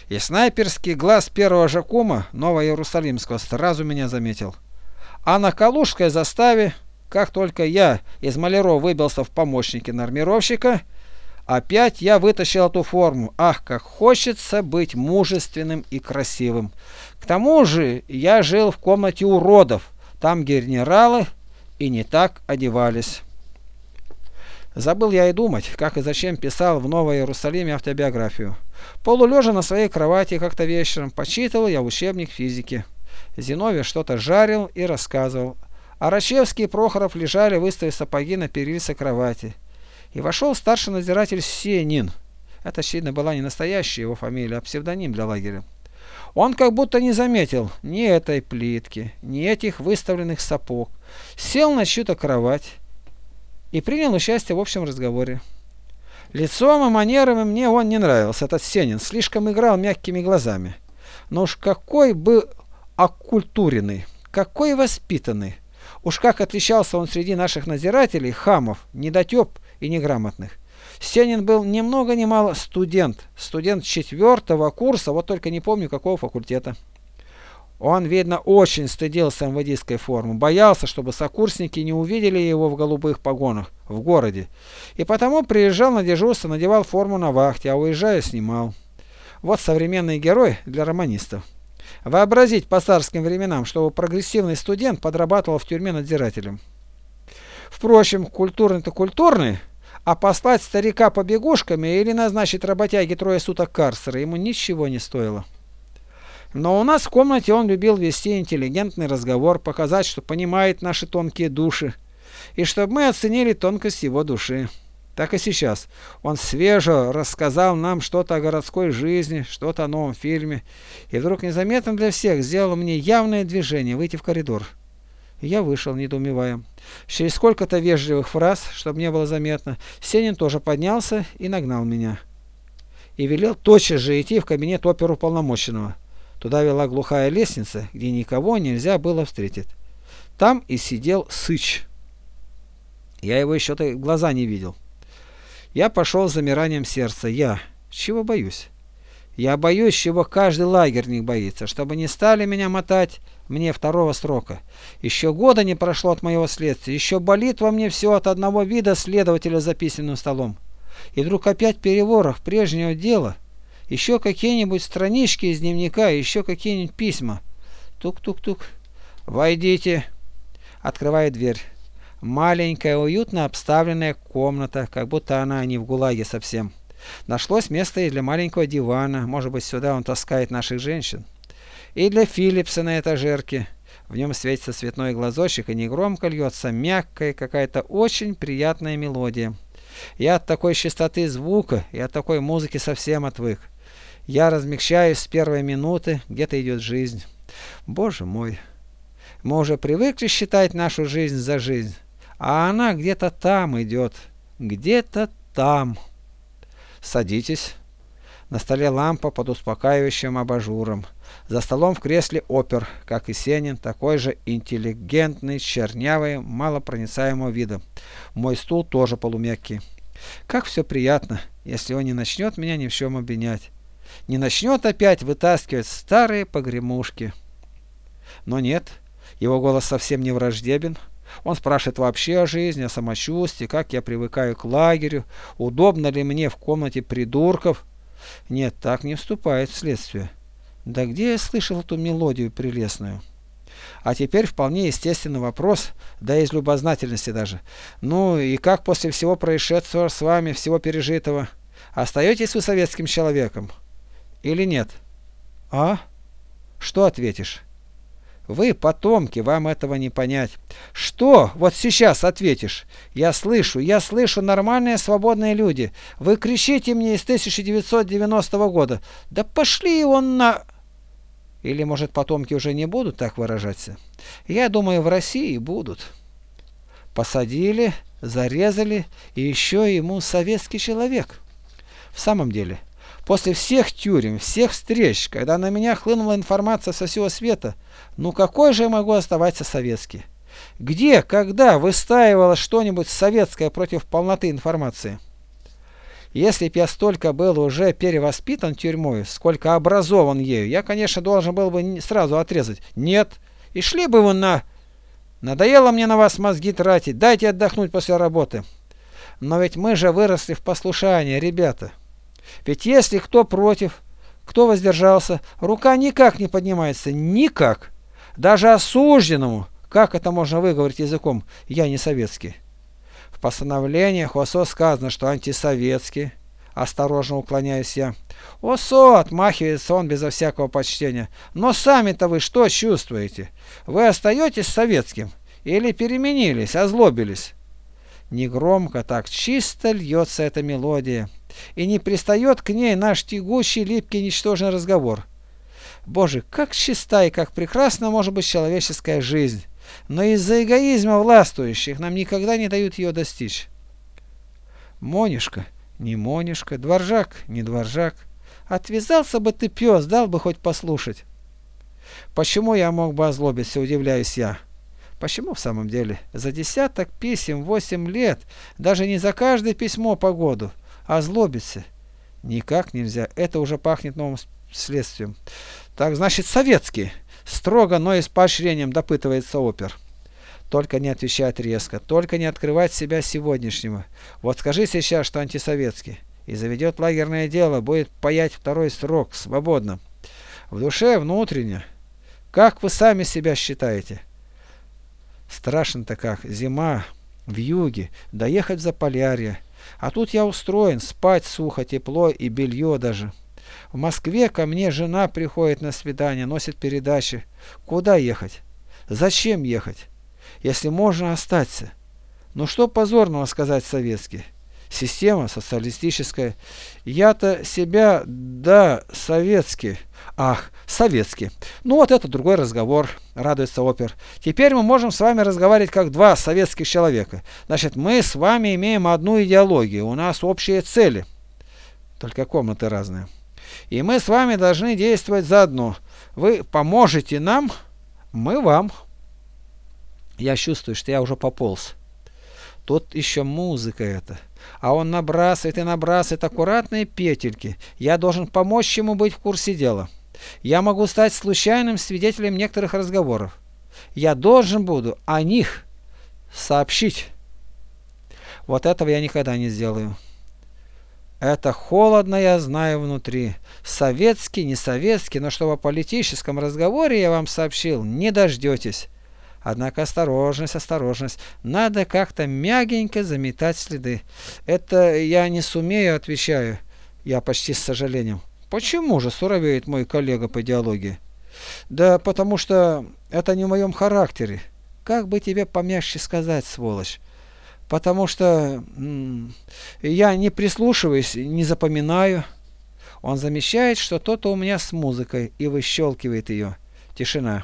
И снайперский глаз первого жакума Новоиерусалимского сразу меня заметил. А на Калужской заставе, как только я из маляров выбился в помощники нормировщика, опять я вытащил эту форму. Ах, как хочется быть мужественным и красивым. К тому же я жил в комнате уродов. Там генералы и не так одевались. Забыл я и думать, как и зачем писал в Новой Иерусалиме автобиографию. Полулежа на своей кровати как-то вечером, почитывал я учебник физики. Зиновий что-то жарил и рассказывал. А Рачевский и Прохоров лежали, выставив сапоги на перильце кровати. И вошел старший надзиратель Сенин. Это, очевидно, была не настоящая его фамилия, а псевдоним для лагеря. Он как будто не заметил ни этой плитки, ни этих выставленных сапог. Сел на чью-то кровать и принял участие в общем разговоре. Лицом и манерами мне он не нравился, этот Сенин, слишком играл мягкими глазами. Но уж какой бы оккультуренный, какой воспитанный. Уж как отличался он среди наших надзирателей, хамов, недотеп и неграмотных. Сенин был ни много ни мало студент, студент четвертого курса, вот только не помню какого факультета. Он, видно, очень стыдился МВДской формы, боялся, чтобы сокурсники не увидели его в голубых погонах в городе, и потому приезжал на дежурство, надевал форму на вахте, а уезжая снимал. Вот современный герой для романистов. Вообразить по царским временам, что прогрессивный студент подрабатывал в тюрьме надзирателем. Впрочем, культурный-то культурный, а послать старика побегушками или назначить работяге трое суток карцера ему ничего не стоило. Но у нас в комнате он любил вести интеллигентный разговор, показать, что понимает наши тонкие души, и чтобы мы оценили тонкость его души. Так и сейчас. Он свежо рассказал нам что-то о городской жизни, что-то о новом фильме, и вдруг незаметно для всех сделал мне явное движение выйти в коридор. И я вышел, недоумевая. Через сколько-то вежливых фраз, чтобы не было заметно, Сенин тоже поднялся и нагнал меня. И велел тотчас же идти в кабинет оперу полномоченного. Туда вела глухая лестница, где никого нельзя было встретить. Там и сидел Сыч. Я его еще-то глаза не видел. Я пошел с замиранием сердца. Я. Чего боюсь? Я боюсь, чего каждый лагерник боится, чтобы не стали меня мотать мне второго срока. Еще года не прошло от моего следствия, еще болит во мне все от одного вида следователя за письменным столом. И вдруг опять переворох прежнего дела – еще какие-нибудь странички из дневника, еще какие-нибудь письма. Тук-тук-тук. Войдите. Открывает дверь. Маленькая, уютно обставленная комната, как будто она не в ГУЛАГе совсем. Нашлось место и для маленького дивана, может быть, сюда он таскает наших женщин. И для Филлипса на этажерке. В нем светится цветной глазочек и негромко льется мягкая какая-то очень приятная мелодия. Я от такой чистоты звука и от такой музыки совсем отвык. Я размягчаюсь с первой минуты, где-то идет жизнь. Боже мой, мы уже привыкли считать нашу жизнь за жизнь, а она где-то там идет, где-то там. Садитесь. На столе лампа под успокаивающим абажуром. За столом в кресле опер, как и Сенин, такой же интеллигентный, чернявый, малопроницаемого вида. Мой стул тоже полумягкий. Как все приятно, если он не начнет меня ни в чем обвинять не начнет опять вытаскивать старые погремушки. Но нет, его голос совсем не враждебен. Он спрашивает вообще о жизни, о самочувствии, как я привыкаю к лагерю, удобно ли мне в комнате придурков. Нет, так не вступает в следствие. Да где я слышал эту мелодию прелестную? А теперь вполне естественный вопрос, да из любознательности даже. Ну и как после всего происшедшего с вами, всего пережитого? Остаетесь вы советским человеком? или нет? А? Что ответишь? Вы потомки, вам этого не понять. Что? Вот сейчас ответишь. Я слышу, я слышу нормальные свободные люди. Вы кричите мне из 1990 года. Да пошли его на... Или, может, потомки уже не будут так выражаться? Я думаю, в России будут. Посадили, зарезали, и еще ему советский человек. В самом деле, После всех тюрем, всех встреч, когда на меня хлынула информация со всего света, ну какой же я могу оставаться советский? Где, когда выстаивало что-нибудь советское против полноты информации? Если б я столько был уже перевоспитан тюрьмой, сколько образован ею, я, конечно, должен был бы сразу отрезать. Нет. И шли бы вы на... Надоело мне на вас мозги тратить, дайте отдохнуть после работы. Но ведь мы же выросли в послушании, ребята. Ведь если кто против, кто воздержался, рука никак не поднимается, никак. Даже осужденному, как это можно выговорить языком, я не советский. В постановлениях ОСО сказано, что антисоветский. Осторожно уклоняюсь я. ОСО, отмахивается он безо всякого почтения. Но сами-то вы что чувствуете? Вы остаетесь советским? Или переменились, озлобились? Негромко так чисто льется эта мелодия и не пристает к ней наш тягучий, липкий, ничтожный разговор. Боже, как чиста и как прекрасна может быть человеческая жизнь, но из-за эгоизма властвующих нам никогда не дают ее достичь. Монюшка, не Монюшка, дворжак, не дворжак. Отвязался бы ты, пес, дал бы хоть послушать. Почему я мог бы озлобиться, удивляюсь я. Почему в самом деле? За десяток писем восемь лет, даже не за каждое письмо по году, озлобиться. Никак нельзя. Это уже пахнет новым следствием. Так, значит, советские. Строго, но и с поощрением допытывается опер. Только не отвечать резко, только не открывать себя сегодняшнего. Вот скажи сейчас, что антисоветский, и заведет лагерное дело, будет паять второй срок, свободно. В душе, внутренне. Как вы сами себя считаете? Страшно-то как, зима, в юге, доехать в Заполярье. А тут я устроен, спать сухо, тепло и белье даже. В Москве ко мне жена приходит на свидание, носит передачи. Куда ехать? Зачем ехать? если можно остаться. Ну что позорного сказать советский? Система социалистическая. Я-то себя, да, советский. Ах, советский. Ну вот это другой разговор, радуется опер. Теперь мы можем с вами разговаривать как два советских человека. Значит, мы с вами имеем одну идеологию, у нас общие цели. Только комнаты разные. И мы с вами должны действовать заодно. Вы поможете нам, мы вам. Я чувствую, что я уже пополз. Тут еще музыка эта. А он набрасывает и набрасывает аккуратные петельки. Я должен помочь ему быть в курсе дела. Я могу стать случайным свидетелем некоторых разговоров. Я должен буду о них сообщить. Вот этого я никогда не сделаю. Это холодно, я знаю внутри. Советский, не советский, но чтобы о политическом разговоре я вам сообщил, не дождетесь. Однако осторожность, осторожность. Надо как-то мягенько заметать следы. Это я не сумею, отвечаю. Я почти с сожалением. Почему же суровеет мой коллега по идеологии? Да потому что это не в моем характере. Как бы тебе помягче сказать, сволочь? Потому что я не прислушиваюсь, не запоминаю. Он замечает, что то-то у меня с музыкой и выщелкивает ее. Тишина.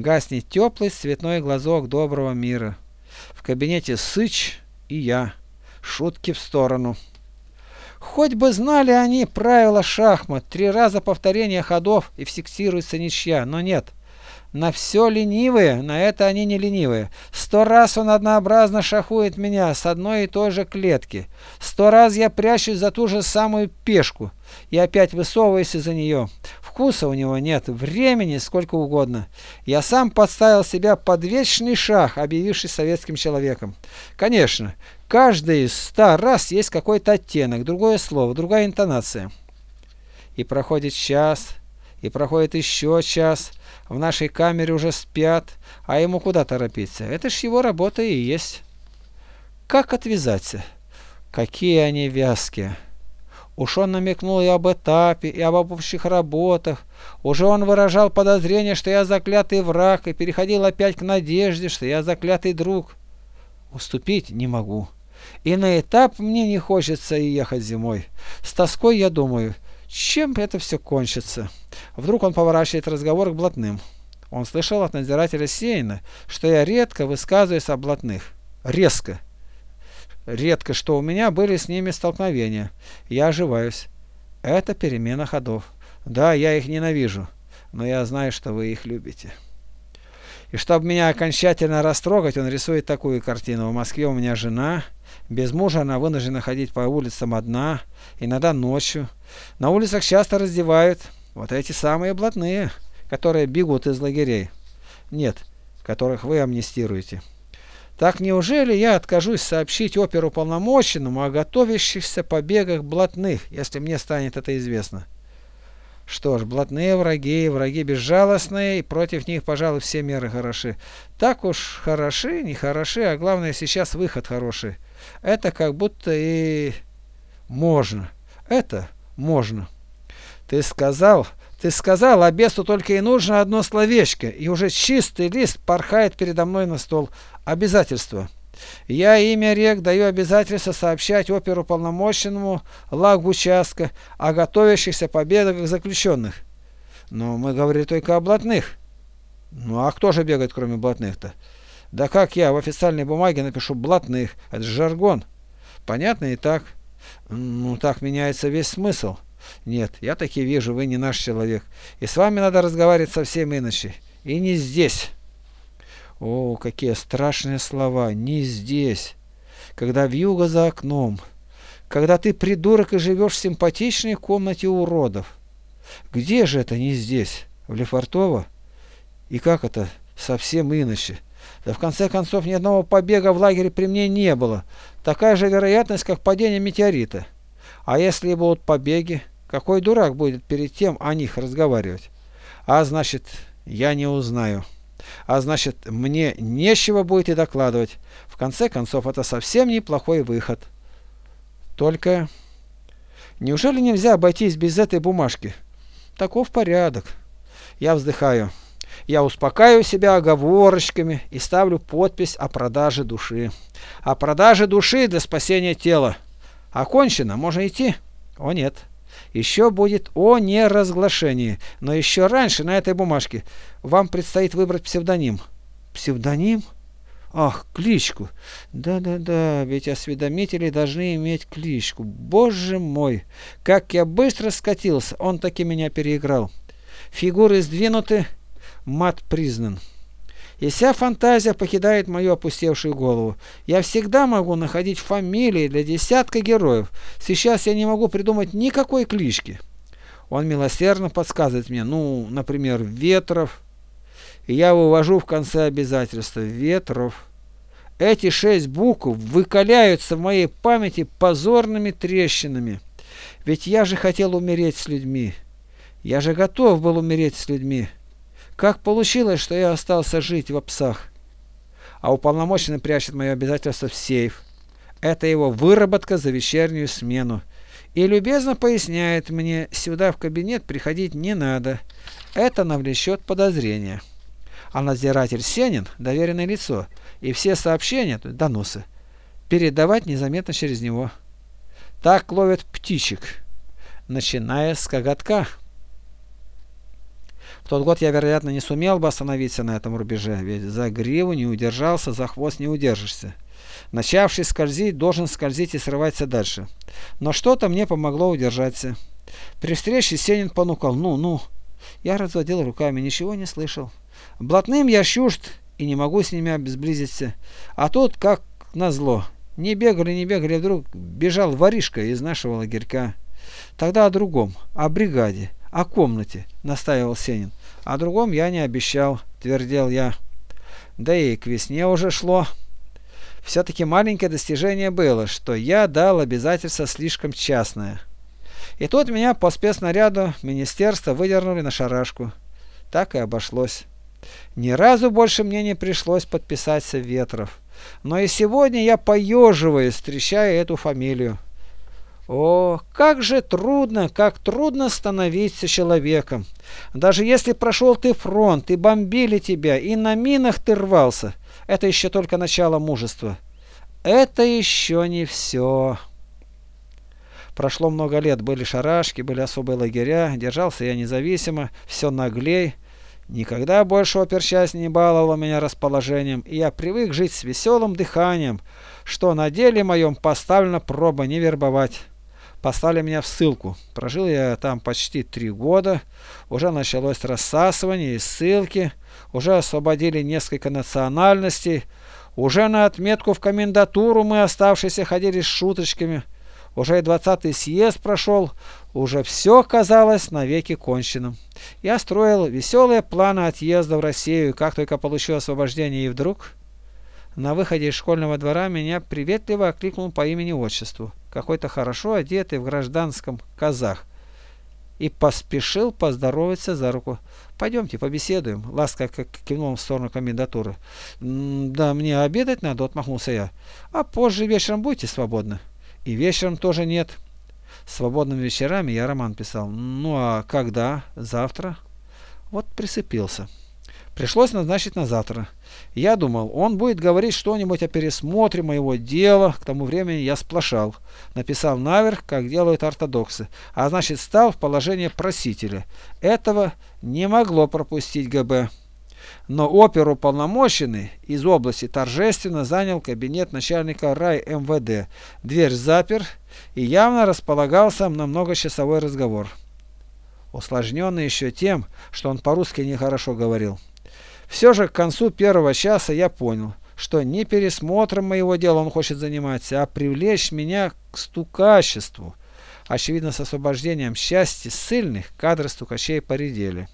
Гаснет теплый цветной глазок доброго мира. В кабинете Сыч и я. Шутки в сторону. Хоть бы знали они правила шахмат, три раза повторение ходов и фиксируется ничья, но нет. На все ленивые, на это они не ленивые. Сто раз он однообразно шахует меня с одной и той же клетки. Сто раз я прячусь за ту же самую пешку и опять высовываюсь из-за нее. Вкуса у него нет, времени сколько угодно. Я сам подставил себя под вечный шах, объявившись советским человеком. Конечно, каждый из ста раз есть какой-то оттенок, другое слово, другая интонация. И проходит час, и проходит еще час, в нашей камере уже спят, а ему куда торопиться? Это ж его работа и есть. Как отвязаться? Какие они вязкие! Уж он намекнул и об этапе, и об общих работах. Уже он выражал подозрение, что я заклятый враг, и переходил опять к надежде, что я заклятый друг. Уступить не могу. И на этап мне не хочется и ехать зимой. С тоской я думаю, чем это все кончится. Вдруг он поворачивает разговор к блатным. Он слышал от надзирателя Сейна, что я редко высказываюсь о блатных. Резко редко что у меня были с ними столкновения. Я оживаюсь. Это перемена ходов. Да, я их ненавижу, но я знаю, что вы их любите. И чтобы меня окончательно растрогать, он рисует такую картину. В Москве у меня жена. Без мужа она вынуждена ходить по улицам одна, иногда ночью. На улицах часто раздевают вот эти самые блатные, которые бегут из лагерей. Нет, которых вы амнистируете. Так неужели я откажусь сообщить оперу полномоченному о готовящихся побегах блатных, если мне станет это известно? Что ж, блатные враги, враги безжалостные, и против них, пожалуй, все меры хороши. Так уж хороши, не хороши, а главное сейчас выход хороший. Это как будто и можно. Это можно. Ты сказал, ты сказал, а бесу только и нужно одно словечко, и уже чистый лист порхает передо мной на стол. Обязательство. Я имя рек даю обязательство сообщать оперу полномоченному лагу участка о готовящихся победах заключенных. Но мы говорили только о блатных. Ну а кто же бегает, кроме блатных-то? Да как я в официальной бумаге напишу блатных? Это же жаргон. Понятно и так. Ну так меняется весь смысл. Нет, я таки вижу, вы не наш человек. И с вами надо разговаривать совсем иначе. И не здесь. О, какие страшные слова! Не здесь, когда вьюга за окном, когда ты придурок и живешь в симпатичной комнате уродов. Где же это не здесь? В Лефортово? И как это совсем иначе? Да в конце концов ни одного побега в лагере при мне не было. Такая же вероятность, как падение метеорита. А если будут побеги, какой дурак будет перед тем о них разговаривать? А значит, я не узнаю. А значит, мне нечего будет и докладывать. В конце концов, это совсем неплохой выход. Только... Неужели нельзя обойтись без этой бумажки? Таков порядок. Я вздыхаю. Я успокаиваю себя оговорочками и ставлю подпись о продаже души. О продаже души для спасения тела. Окончено, можно идти? О нет. Еще будет о неразглашении. Но еще раньше на этой бумажке вам предстоит выбрать псевдоним. Псевдоним? Ах, кличку. Да-да-да, ведь осведомители должны иметь кличку. Боже мой, как я быстро скатился, он таки меня переиграл. Фигуры сдвинуты, мат признан. И вся фантазия покидает мою опустевшую голову. Я всегда могу находить фамилии для десятка героев. Сейчас я не могу придумать никакой клички. Он милосердно подсказывает мне, ну, например, Ветров. И я вывожу в конце обязательства Ветров. Эти шесть букв выкаляются в моей памяти позорными трещинами. Ведь я же хотел умереть с людьми. Я же готов был умереть с людьми. Как получилось, что я остался жить в псах? А уполномоченный прячет мое обязательство в сейф. Это его выработка за вечернюю смену. И любезно поясняет мне, сюда в кабинет приходить не надо. Это навлечет подозрения. А надзиратель Сенин – доверенное лицо, и все сообщения, доносы, передавать незаметно через него. Так ловят птичек, начиная с коготка тот год я, вероятно, не сумел бы остановиться на этом рубеже, ведь за гриву не удержался, за хвост не удержишься. Начавший скользить, должен скользить и срываться дальше. Но что-то мне помогло удержаться. При встрече Сенин понукал «ну, ну». Я разводил руками, ничего не слышал. Блатным я чужд и не могу с ними сблизиться. А тут, как назло, не бегали, не бегали, вдруг бежал воришка из нашего лагерька. Тогда о другом, о бригаде, о комнате, настаивал Сенин. О другом я не обещал, твердил я. Да и к весне уже шло. Все-таки маленькое достижение было, что я дал обязательство слишком частное. И тут меня по спецнаряду министерства выдернули на шарашку. Так и обошлось. Ни разу больше мне не пришлось подписаться Ветров. Но и сегодня я поеживаюсь, встречая эту фамилию. О, как же трудно, как трудно становиться человеком. Даже если прошел ты фронт, и бомбили тебя, и на минах ты рвался, это еще только начало мужества. Это еще не все. Прошло много лет, были шарашки, были особые лагеря, держался я независимо, все наглей. Никогда больше оперчасть не баловала меня расположением, и я привык жить с веселым дыханием, что на деле моем поставлена проба не вербовать послали меня в ссылку. Прожил я там почти три года, уже началось рассасывание и ссылки, уже освободили несколько национальностей, уже на отметку в комендатуру мы оставшиеся ходили с шуточками, уже и двадцатый съезд прошел, уже все казалось навеки конченным. Я строил веселые планы отъезда в Россию, как только получил освобождение, и вдруг... На выходе из школьного двора меня приветливо окликнул по имени-отчеству какой-то хорошо одетый в гражданском казах и поспешил поздороваться за руку. «Пойдемте побеседуем», — ласково кивнул в сторону комендатуры. «Да мне обедать надо», — отмахнулся я. «А позже вечером будете свободны?» «И вечером тоже нет». Свободными вечерами я роман писал. «Ну а когда? Завтра?» Вот присыпился. Пришлось назначить на завтра. Я думал, он будет говорить что-нибудь о пересмотре моего дела. К тому времени я сплошал. Написал наверх, как делают ортодоксы. А значит, стал в положение просителя. Этого не могло пропустить ГБ. Но оперу полномоченный из области торжественно занял кабинет начальника рай МВД. Дверь запер и явно располагался на многочасовой разговор. Усложненный еще тем, что он по-русски нехорошо говорил. Все же к концу первого часа я понял, что не пересмотром моего дела он хочет заниматься, а привлечь меня к стукачеству. Очевидно, с освобождением счастья ссыльных кадры стукачей поредели.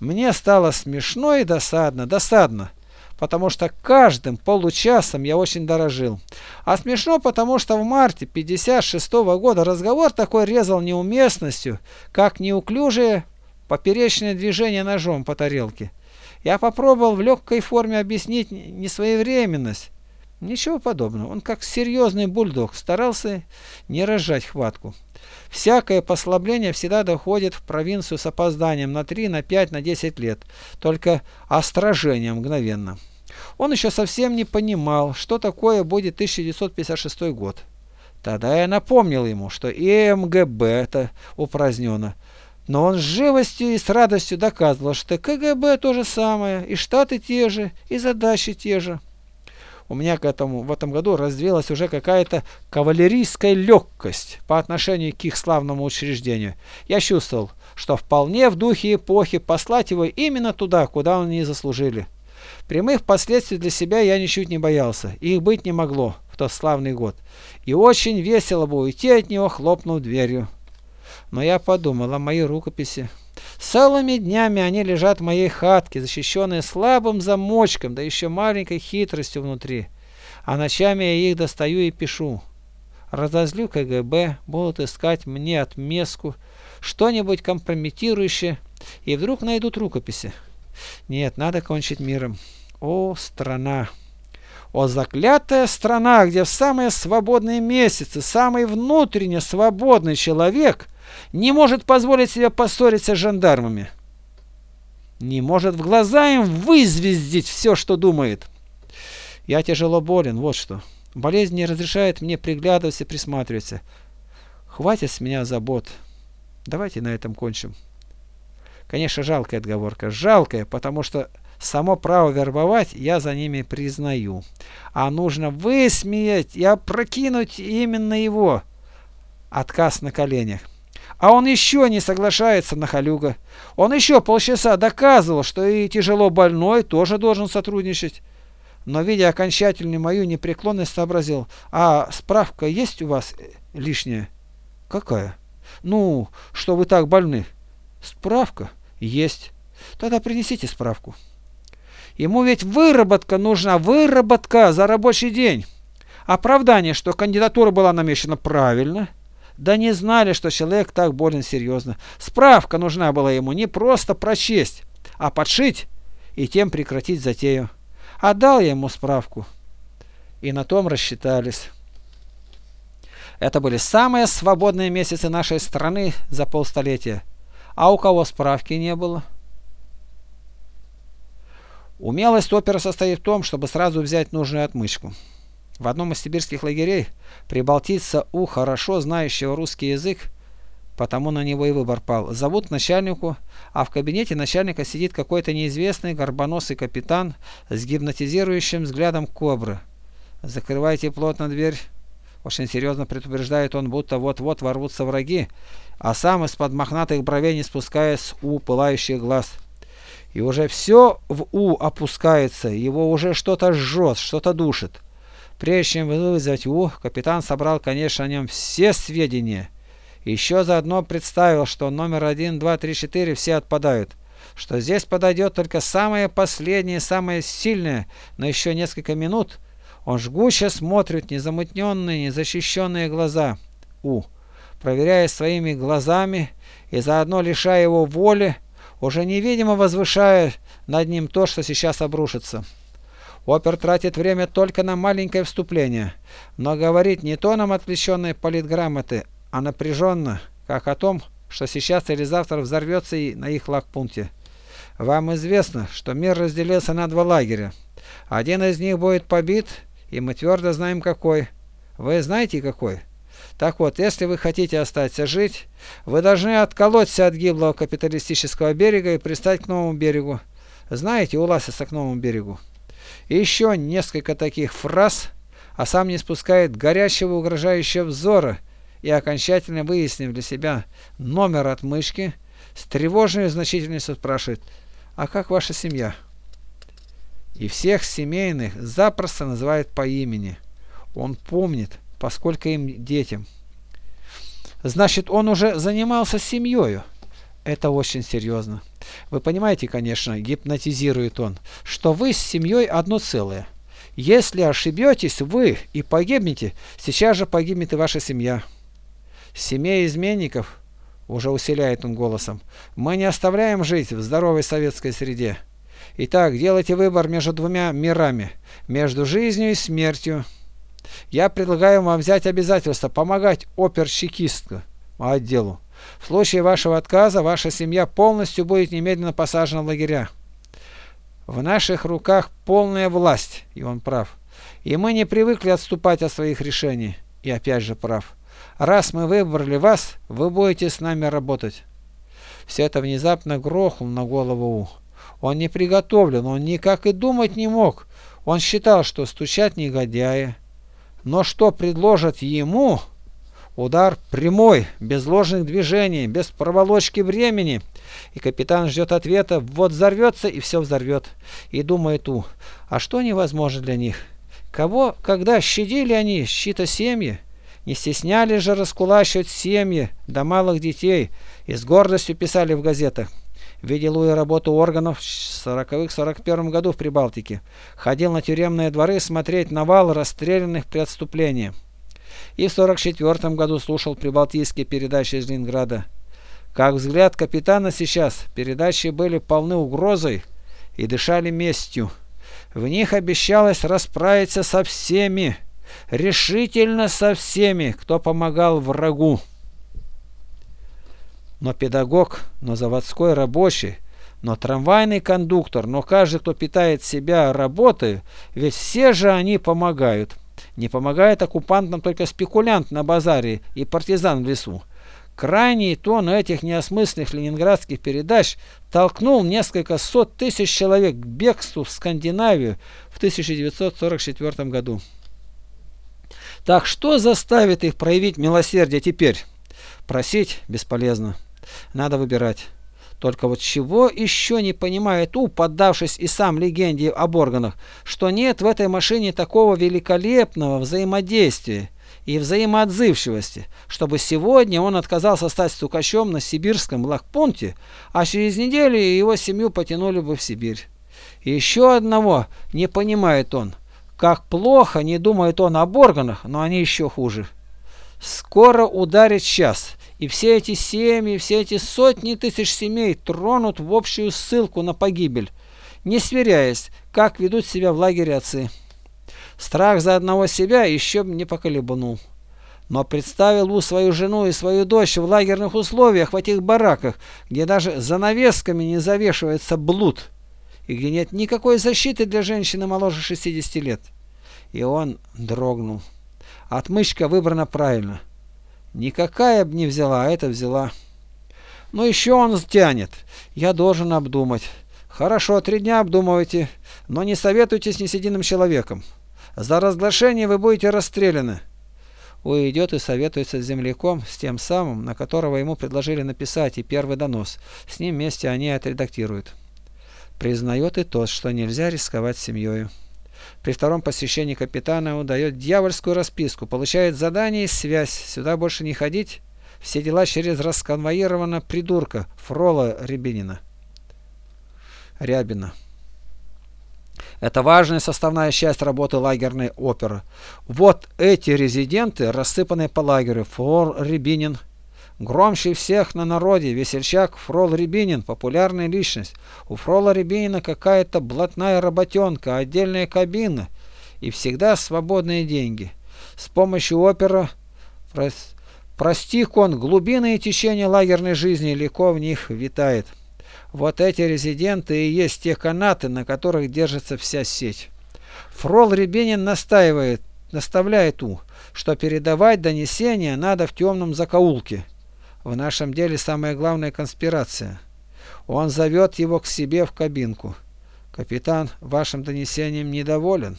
Мне стало смешно и досадно, досадно, потому что каждым получасом я очень дорожил. А смешно, потому что в марте 56 -го года разговор такой резал неуместностью, как неуклюжее поперечное движение ножом по тарелке. Я попробовал в легкой форме объяснить несвоевременность. Ничего подобного. Он как серьезный бульдог старался не разжать хватку. Всякое послабление всегда доходит в провинцию с опозданием на 3, на 5, на 10 лет. Только острожение мгновенно. Он еще совсем не понимал, что такое будет 1956 год. Тогда я напомнил ему, что и МГБ это упразднено. Но он с живостью и с радостью доказывал, что КГБ то же самое, и штаты те же, и задачи те же. У меня к этому в этом году развилась уже какая-то кавалерийская легкость по отношению к их славному учреждению. Я чувствовал, что вполне в духе эпохи послать его именно туда, куда он не заслужили. Прямых последствий для себя я ничуть не боялся, их быть не могло в тот славный год. И очень весело бы уйти от него, хлопнув дверью. Но я подумал о моей рукописи. Целыми днями они лежат в моей хатке, защищенные слабым замочком, да еще маленькой хитростью внутри. А ночами я их достаю и пишу. Разозлю КГБ, будут искать мне отместку, что-нибудь компрометирующее, и вдруг найдут рукописи. Нет, надо кончить миром. О, страна! О, заклятая страна, где в самые свободные месяцы самый внутренне свободный человек не может позволить себе поссориться с жандармами. Не может в глаза им вызвездить все, что думает. Я тяжело болен, вот что. Болезнь не разрешает мне приглядываться и присматриваться. Хватит с меня забот. Давайте на этом кончим. Конечно, жалкая отговорка. Жалкая, потому что само право вербовать я за ними признаю. А нужно высмеять и опрокинуть именно его. Отказ на коленях. А он еще не соглашается на халюга. Он еще полчаса доказывал, что и тяжело больной тоже должен сотрудничать. Но, видя окончательную мою непреклонность, сообразил, а справка есть у вас э, лишняя? Какая? Ну, что вы так больны. Справка? Есть. Тогда принесите справку. Ему ведь выработка нужна, выработка за рабочий день. Оправдание, что кандидатура была намечена правильно – да не знали, что человек так болен серьезно. Справка нужна была ему не просто прочесть, а подшить и тем прекратить затею. Отдал я ему справку. И на том рассчитались. Это были самые свободные месяцы нашей страны за полстолетия. А у кого справки не было? Умелость опера состоит в том, чтобы сразу взять нужную отмычку. В одном из сибирских лагерей прибалтийца У, хорошо знающего русский язык, потому на него и выбор пал. Зовут начальнику, а в кабинете начальника сидит какой-то неизвестный горбоносый капитан с гипнотизирующим взглядом кобры. «Закрывайте плотно дверь». Очень серьезно предупреждает он, будто вот-вот ворвутся враги, а сам из-под мохнатых бровей не спуская с У пылающих глаз. И уже все в У опускается, его уже что-то жжет, что-то душит. Прежде чем вызвать У, капитан собрал, конечно, о нем все сведения. Еще заодно представил, что номер 1, 2, 3, 4 все отпадают. Что здесь подойдет только самое последнее, самое сильное, но еще несколько минут он жгуще смотрит незамутненные, незащищенные глаза У, проверяя своими глазами и заодно лишая его воли, уже невидимо возвышая над ним то, что сейчас обрушится. Опер тратит время только на маленькое вступление, но говорит не тоном отвлеченной политграмоты, а напряженно, как о том, что сейчас или завтра взорвется и на их лагпункте. Вам известно, что мир разделился на два лагеря. Один из них будет побит, и мы твердо знаем какой. Вы знаете какой? Так вот, если вы хотите остаться жить, вы должны отколоться от гиблого капиталистического берега и пристать к новому берегу. Знаете, уласиться к новому берегу. Еще несколько таких фраз, а сам не спускает горячего угрожающего взора и окончательно выяснив для себя номер отмычки, с тревожной значительностью спрашивает «А как ваша семья?» И всех семейных запросто называет по имени. Он помнит, поскольку им детям. Значит, он уже занимался семьей. Это очень серьезно. Вы понимаете, конечно, гипнотизирует он, что вы с семьей одно целое. Если ошибетесь вы и погибнете, сейчас же погибнет и ваша семья. Семей изменников, уже усиляет он голосом, мы не оставляем жить в здоровой советской среде. Итак, делайте выбор между двумя мирами, между жизнью и смертью. Я предлагаю вам взять обязательство помогать оперщикистку отделу. В случае вашего отказа ваша семья полностью будет немедленно посажена в лагеря. В наших руках полная власть, и он прав. И мы не привыкли отступать от своих решений. И опять же прав. Раз мы выбрали вас, вы будете с нами работать. Все это внезапно грохнул на голову У. Он не приготовлен, он никак и думать не мог. Он считал, что стучат негодяи. Но что предложат ему, Удар прямой, без ложных движений, без проволочки времени. И капитан ждет ответа, вот взорвется и все взорвет. И думает у, а что невозможно для них? Кого, когда щадили они, щита семьи? Не стесняли же раскулачивать семьи до малых детей и с гордостью писали в газетах. Видел и работу органов в 40-41 году в Прибалтике. Ходил на тюремные дворы смотреть на вал расстрелянных при отступлении и в 1944 году слушал прибалтийские передачи из Ленинграда. Как взгляд капитана сейчас, передачи были полны угрозой и дышали местью. В них обещалось расправиться со всеми, решительно со всеми, кто помогал врагу. Но педагог, но заводской рабочий, но трамвайный кондуктор, но каждый, кто питает себя работой, ведь все же они помогают. Не помогает оккупантам только спекулянт на базаре и партизан в лесу. Крайний тон этих неосмысленных ленинградских передач толкнул несколько сот тысяч человек к бегству в Скандинавию в 1944 году. Так что заставит их проявить милосердие теперь? Просить бесполезно. Надо выбирать. Только вот чего еще не понимает У, поддавшись и сам легенде об органах, что нет в этой машине такого великолепного взаимодействия и взаимоотзывчивости, чтобы сегодня он отказался стать стукачом на сибирском лагпункте, а через неделю его семью потянули бы в Сибирь. И еще одного не понимает он, как плохо не думает он об органах, но они еще хуже. Скоро ударит час, и все эти семьи, все эти сотни тысяч семей тронут в общую ссылку на погибель, не сверяясь, как ведут себя в лагере отцы. Страх за одного себя еще не поколебанул. Но представил у свою жену и свою дочь в лагерных условиях, в этих бараках, где даже занавесками не завешивается блуд, и где нет никакой защиты для женщины моложе 60 лет. И он дрогнул. Отмычка выбрана правильно. Никакая б не взяла, а это взяла. Но еще он тянет. Я должен обдумать. Хорошо, три дня обдумывайте, но не советуйтесь ни с единым человеком. За разглашение вы будете расстреляны. Уйдет и советуется с земляком, с тем самым, на которого ему предложили написать и первый донос. С ним вместе они отредактируют. Признает и тот, что нельзя рисковать семьей. При втором посещении капитана он дает дьявольскую расписку, получает задание и связь. Сюда больше не ходить. Все дела через расконвоированного придурка Фрола Рябинина. Рябина. Это важная составная часть работы лагерной оперы. Вот эти резиденты, рассыпанные по лагерю. Фрол Рябинин, Громче всех на народе весельчак Фрол Рябинин, популярная личность. У Фрола Рябинина какая-то блатная работенка, отдельная кабина и всегда свободные деньги. С помощью опера прос... простих он глубины и течения лагерной жизни легко в них витает. Вот эти резиденты и есть те канаты, на которых держится вся сеть. Фрол Рябинин настаивает, наставляет У, что передавать донесения надо в темном закоулке. В нашем деле самая главная конспирация. Он зовет его к себе в кабинку. Капитан вашим донесением недоволен.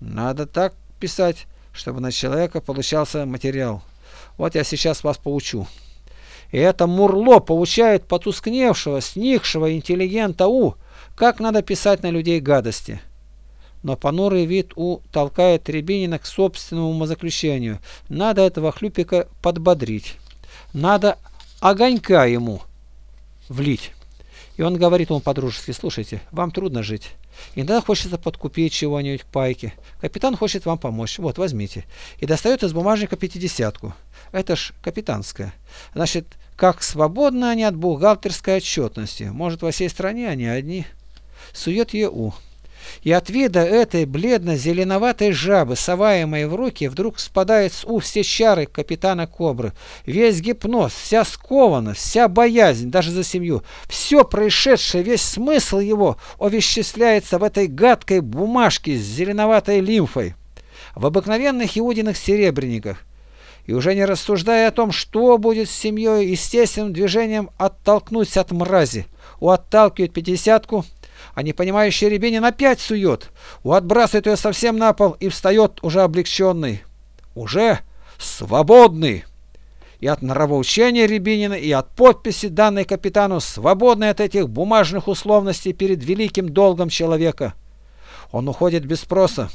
Надо так писать, чтобы на человека получался материал. Вот я сейчас вас поучу. И это Мурло получает потускневшего, сникшего интеллигента У, как надо писать на людей гадости. Но понурый вид У толкает Рябинина к собственному умозаключению. Надо этого хлюпика подбодрить. Надо огонька ему. влить. И он говорит ему по-дружески, слушайте, вам трудно жить. Иногда хочется подкупить чего-нибудь в пайке. Капитан хочет вам помочь. Вот, возьмите. И достает из бумажника пятидесятку. Это ж капитанская. Значит, как свободны они от бухгалтерской отчетности. Может, во всей стране они одни. Сует ее У. И от вида этой бледно-зеленоватой жабы, соваемой в руки, вдруг спадает с у все чары капитана Кобры. Весь гипноз, вся скованность, вся боязнь, даже за семью, все происшедшее, весь смысл его овеществляется в этой гадкой бумажке с зеленоватой лимфой, в обыкновенных иудиных серебряниках. И уже не рассуждая о том, что будет с семьей, естественным движением оттолкнуть от мрази. У отталкивает пятидесятку, а непонимающий Рябинин опять сует. У отбрасывает ее совсем на пол и встает уже облегченный. Уже свободный. И от нравоучения Рябинина, и от подписи, данной капитану, свободный от этих бумажных условностей перед великим долгом человека. Он уходит без спроса.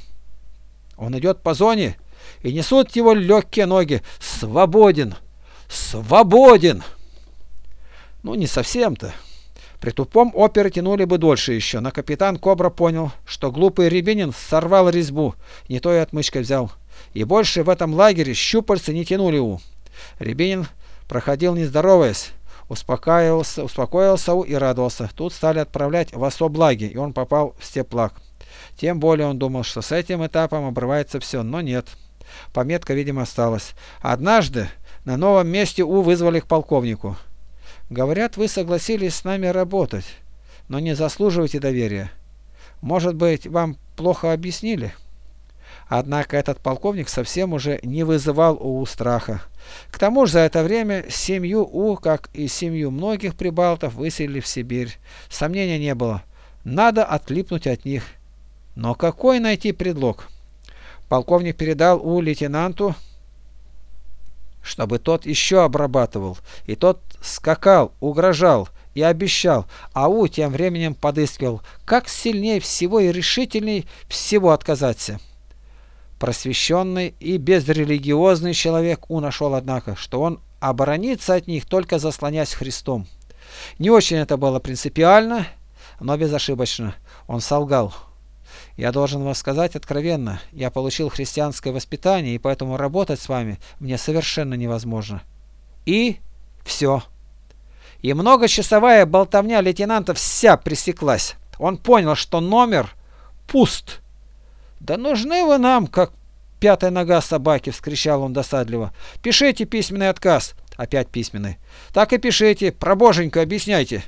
Он идет по зоне, и несут его легкие ноги. Свободен! Свободен! Ну, не совсем-то. При тупом оперы тянули бы дольше еще, но капитан Кобра понял, что глупый Рябинин сорвал резьбу, не то и отмычкой взял. И больше в этом лагере щупальцы не тянули у. Рябинин проходил не здороваясь, успокаивался, успокоился и радовался. Тут стали отправлять в особлаги, и он попал в степлаг. Тем более он думал, что с этим этапом обрывается все, но нет. Пометка, видимо, осталась. Однажды на новом месте У вызвали к полковнику. Говорят, вы согласились с нами работать, но не заслуживаете доверия. Может быть, вам плохо объяснили? Однако этот полковник совсем уже не вызывал у страха. К тому же за это время семью У, как и семью многих прибалтов, выселили в Сибирь. Сомнения не было. Надо отлипнуть от них. Но какой найти предлог? Полковник передал У лейтенанту чтобы тот еще обрабатывал. И тот скакал, угрожал и обещал, а У тем временем подыскивал, как сильнее всего и решительней всего отказаться. Просвещенный и безрелигиозный человек У нашел, однако, что он оборонится от них, только заслонясь Христом. Не очень это было принципиально, но безошибочно. Он солгал. Я должен вам сказать откровенно, я получил христианское воспитание, и поэтому работать с вами мне совершенно невозможно. И все. И многочасовая болтовня лейтенанта вся пресеклась. Он понял, что номер пуст. «Да нужны вы нам, как пятая нога собаки!» — вскричал он досадливо. «Пишите письменный отказ!» Опять письменный. «Так и пишите, про боженьку объясняйте!»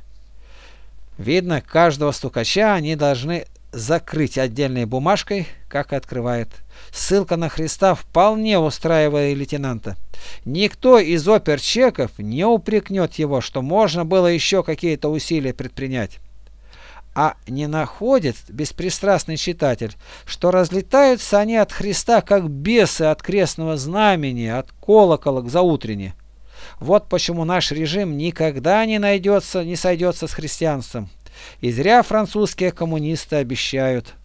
Видно, каждого стукача они должны закрыть отдельной бумажкой, как открывает. Ссылка на Христа вполне устраивает лейтенанта. Никто из оперчеков не упрекнет его, что можно было еще какие-то усилия предпринять. А не находит беспристрастный читатель, что разлетаются они от Христа, как бесы от крестного знамени, от колокола к заутрене. Вот почему наш режим никогда не найдется, не сойдется с христианством. И зря французские коммунисты обещают –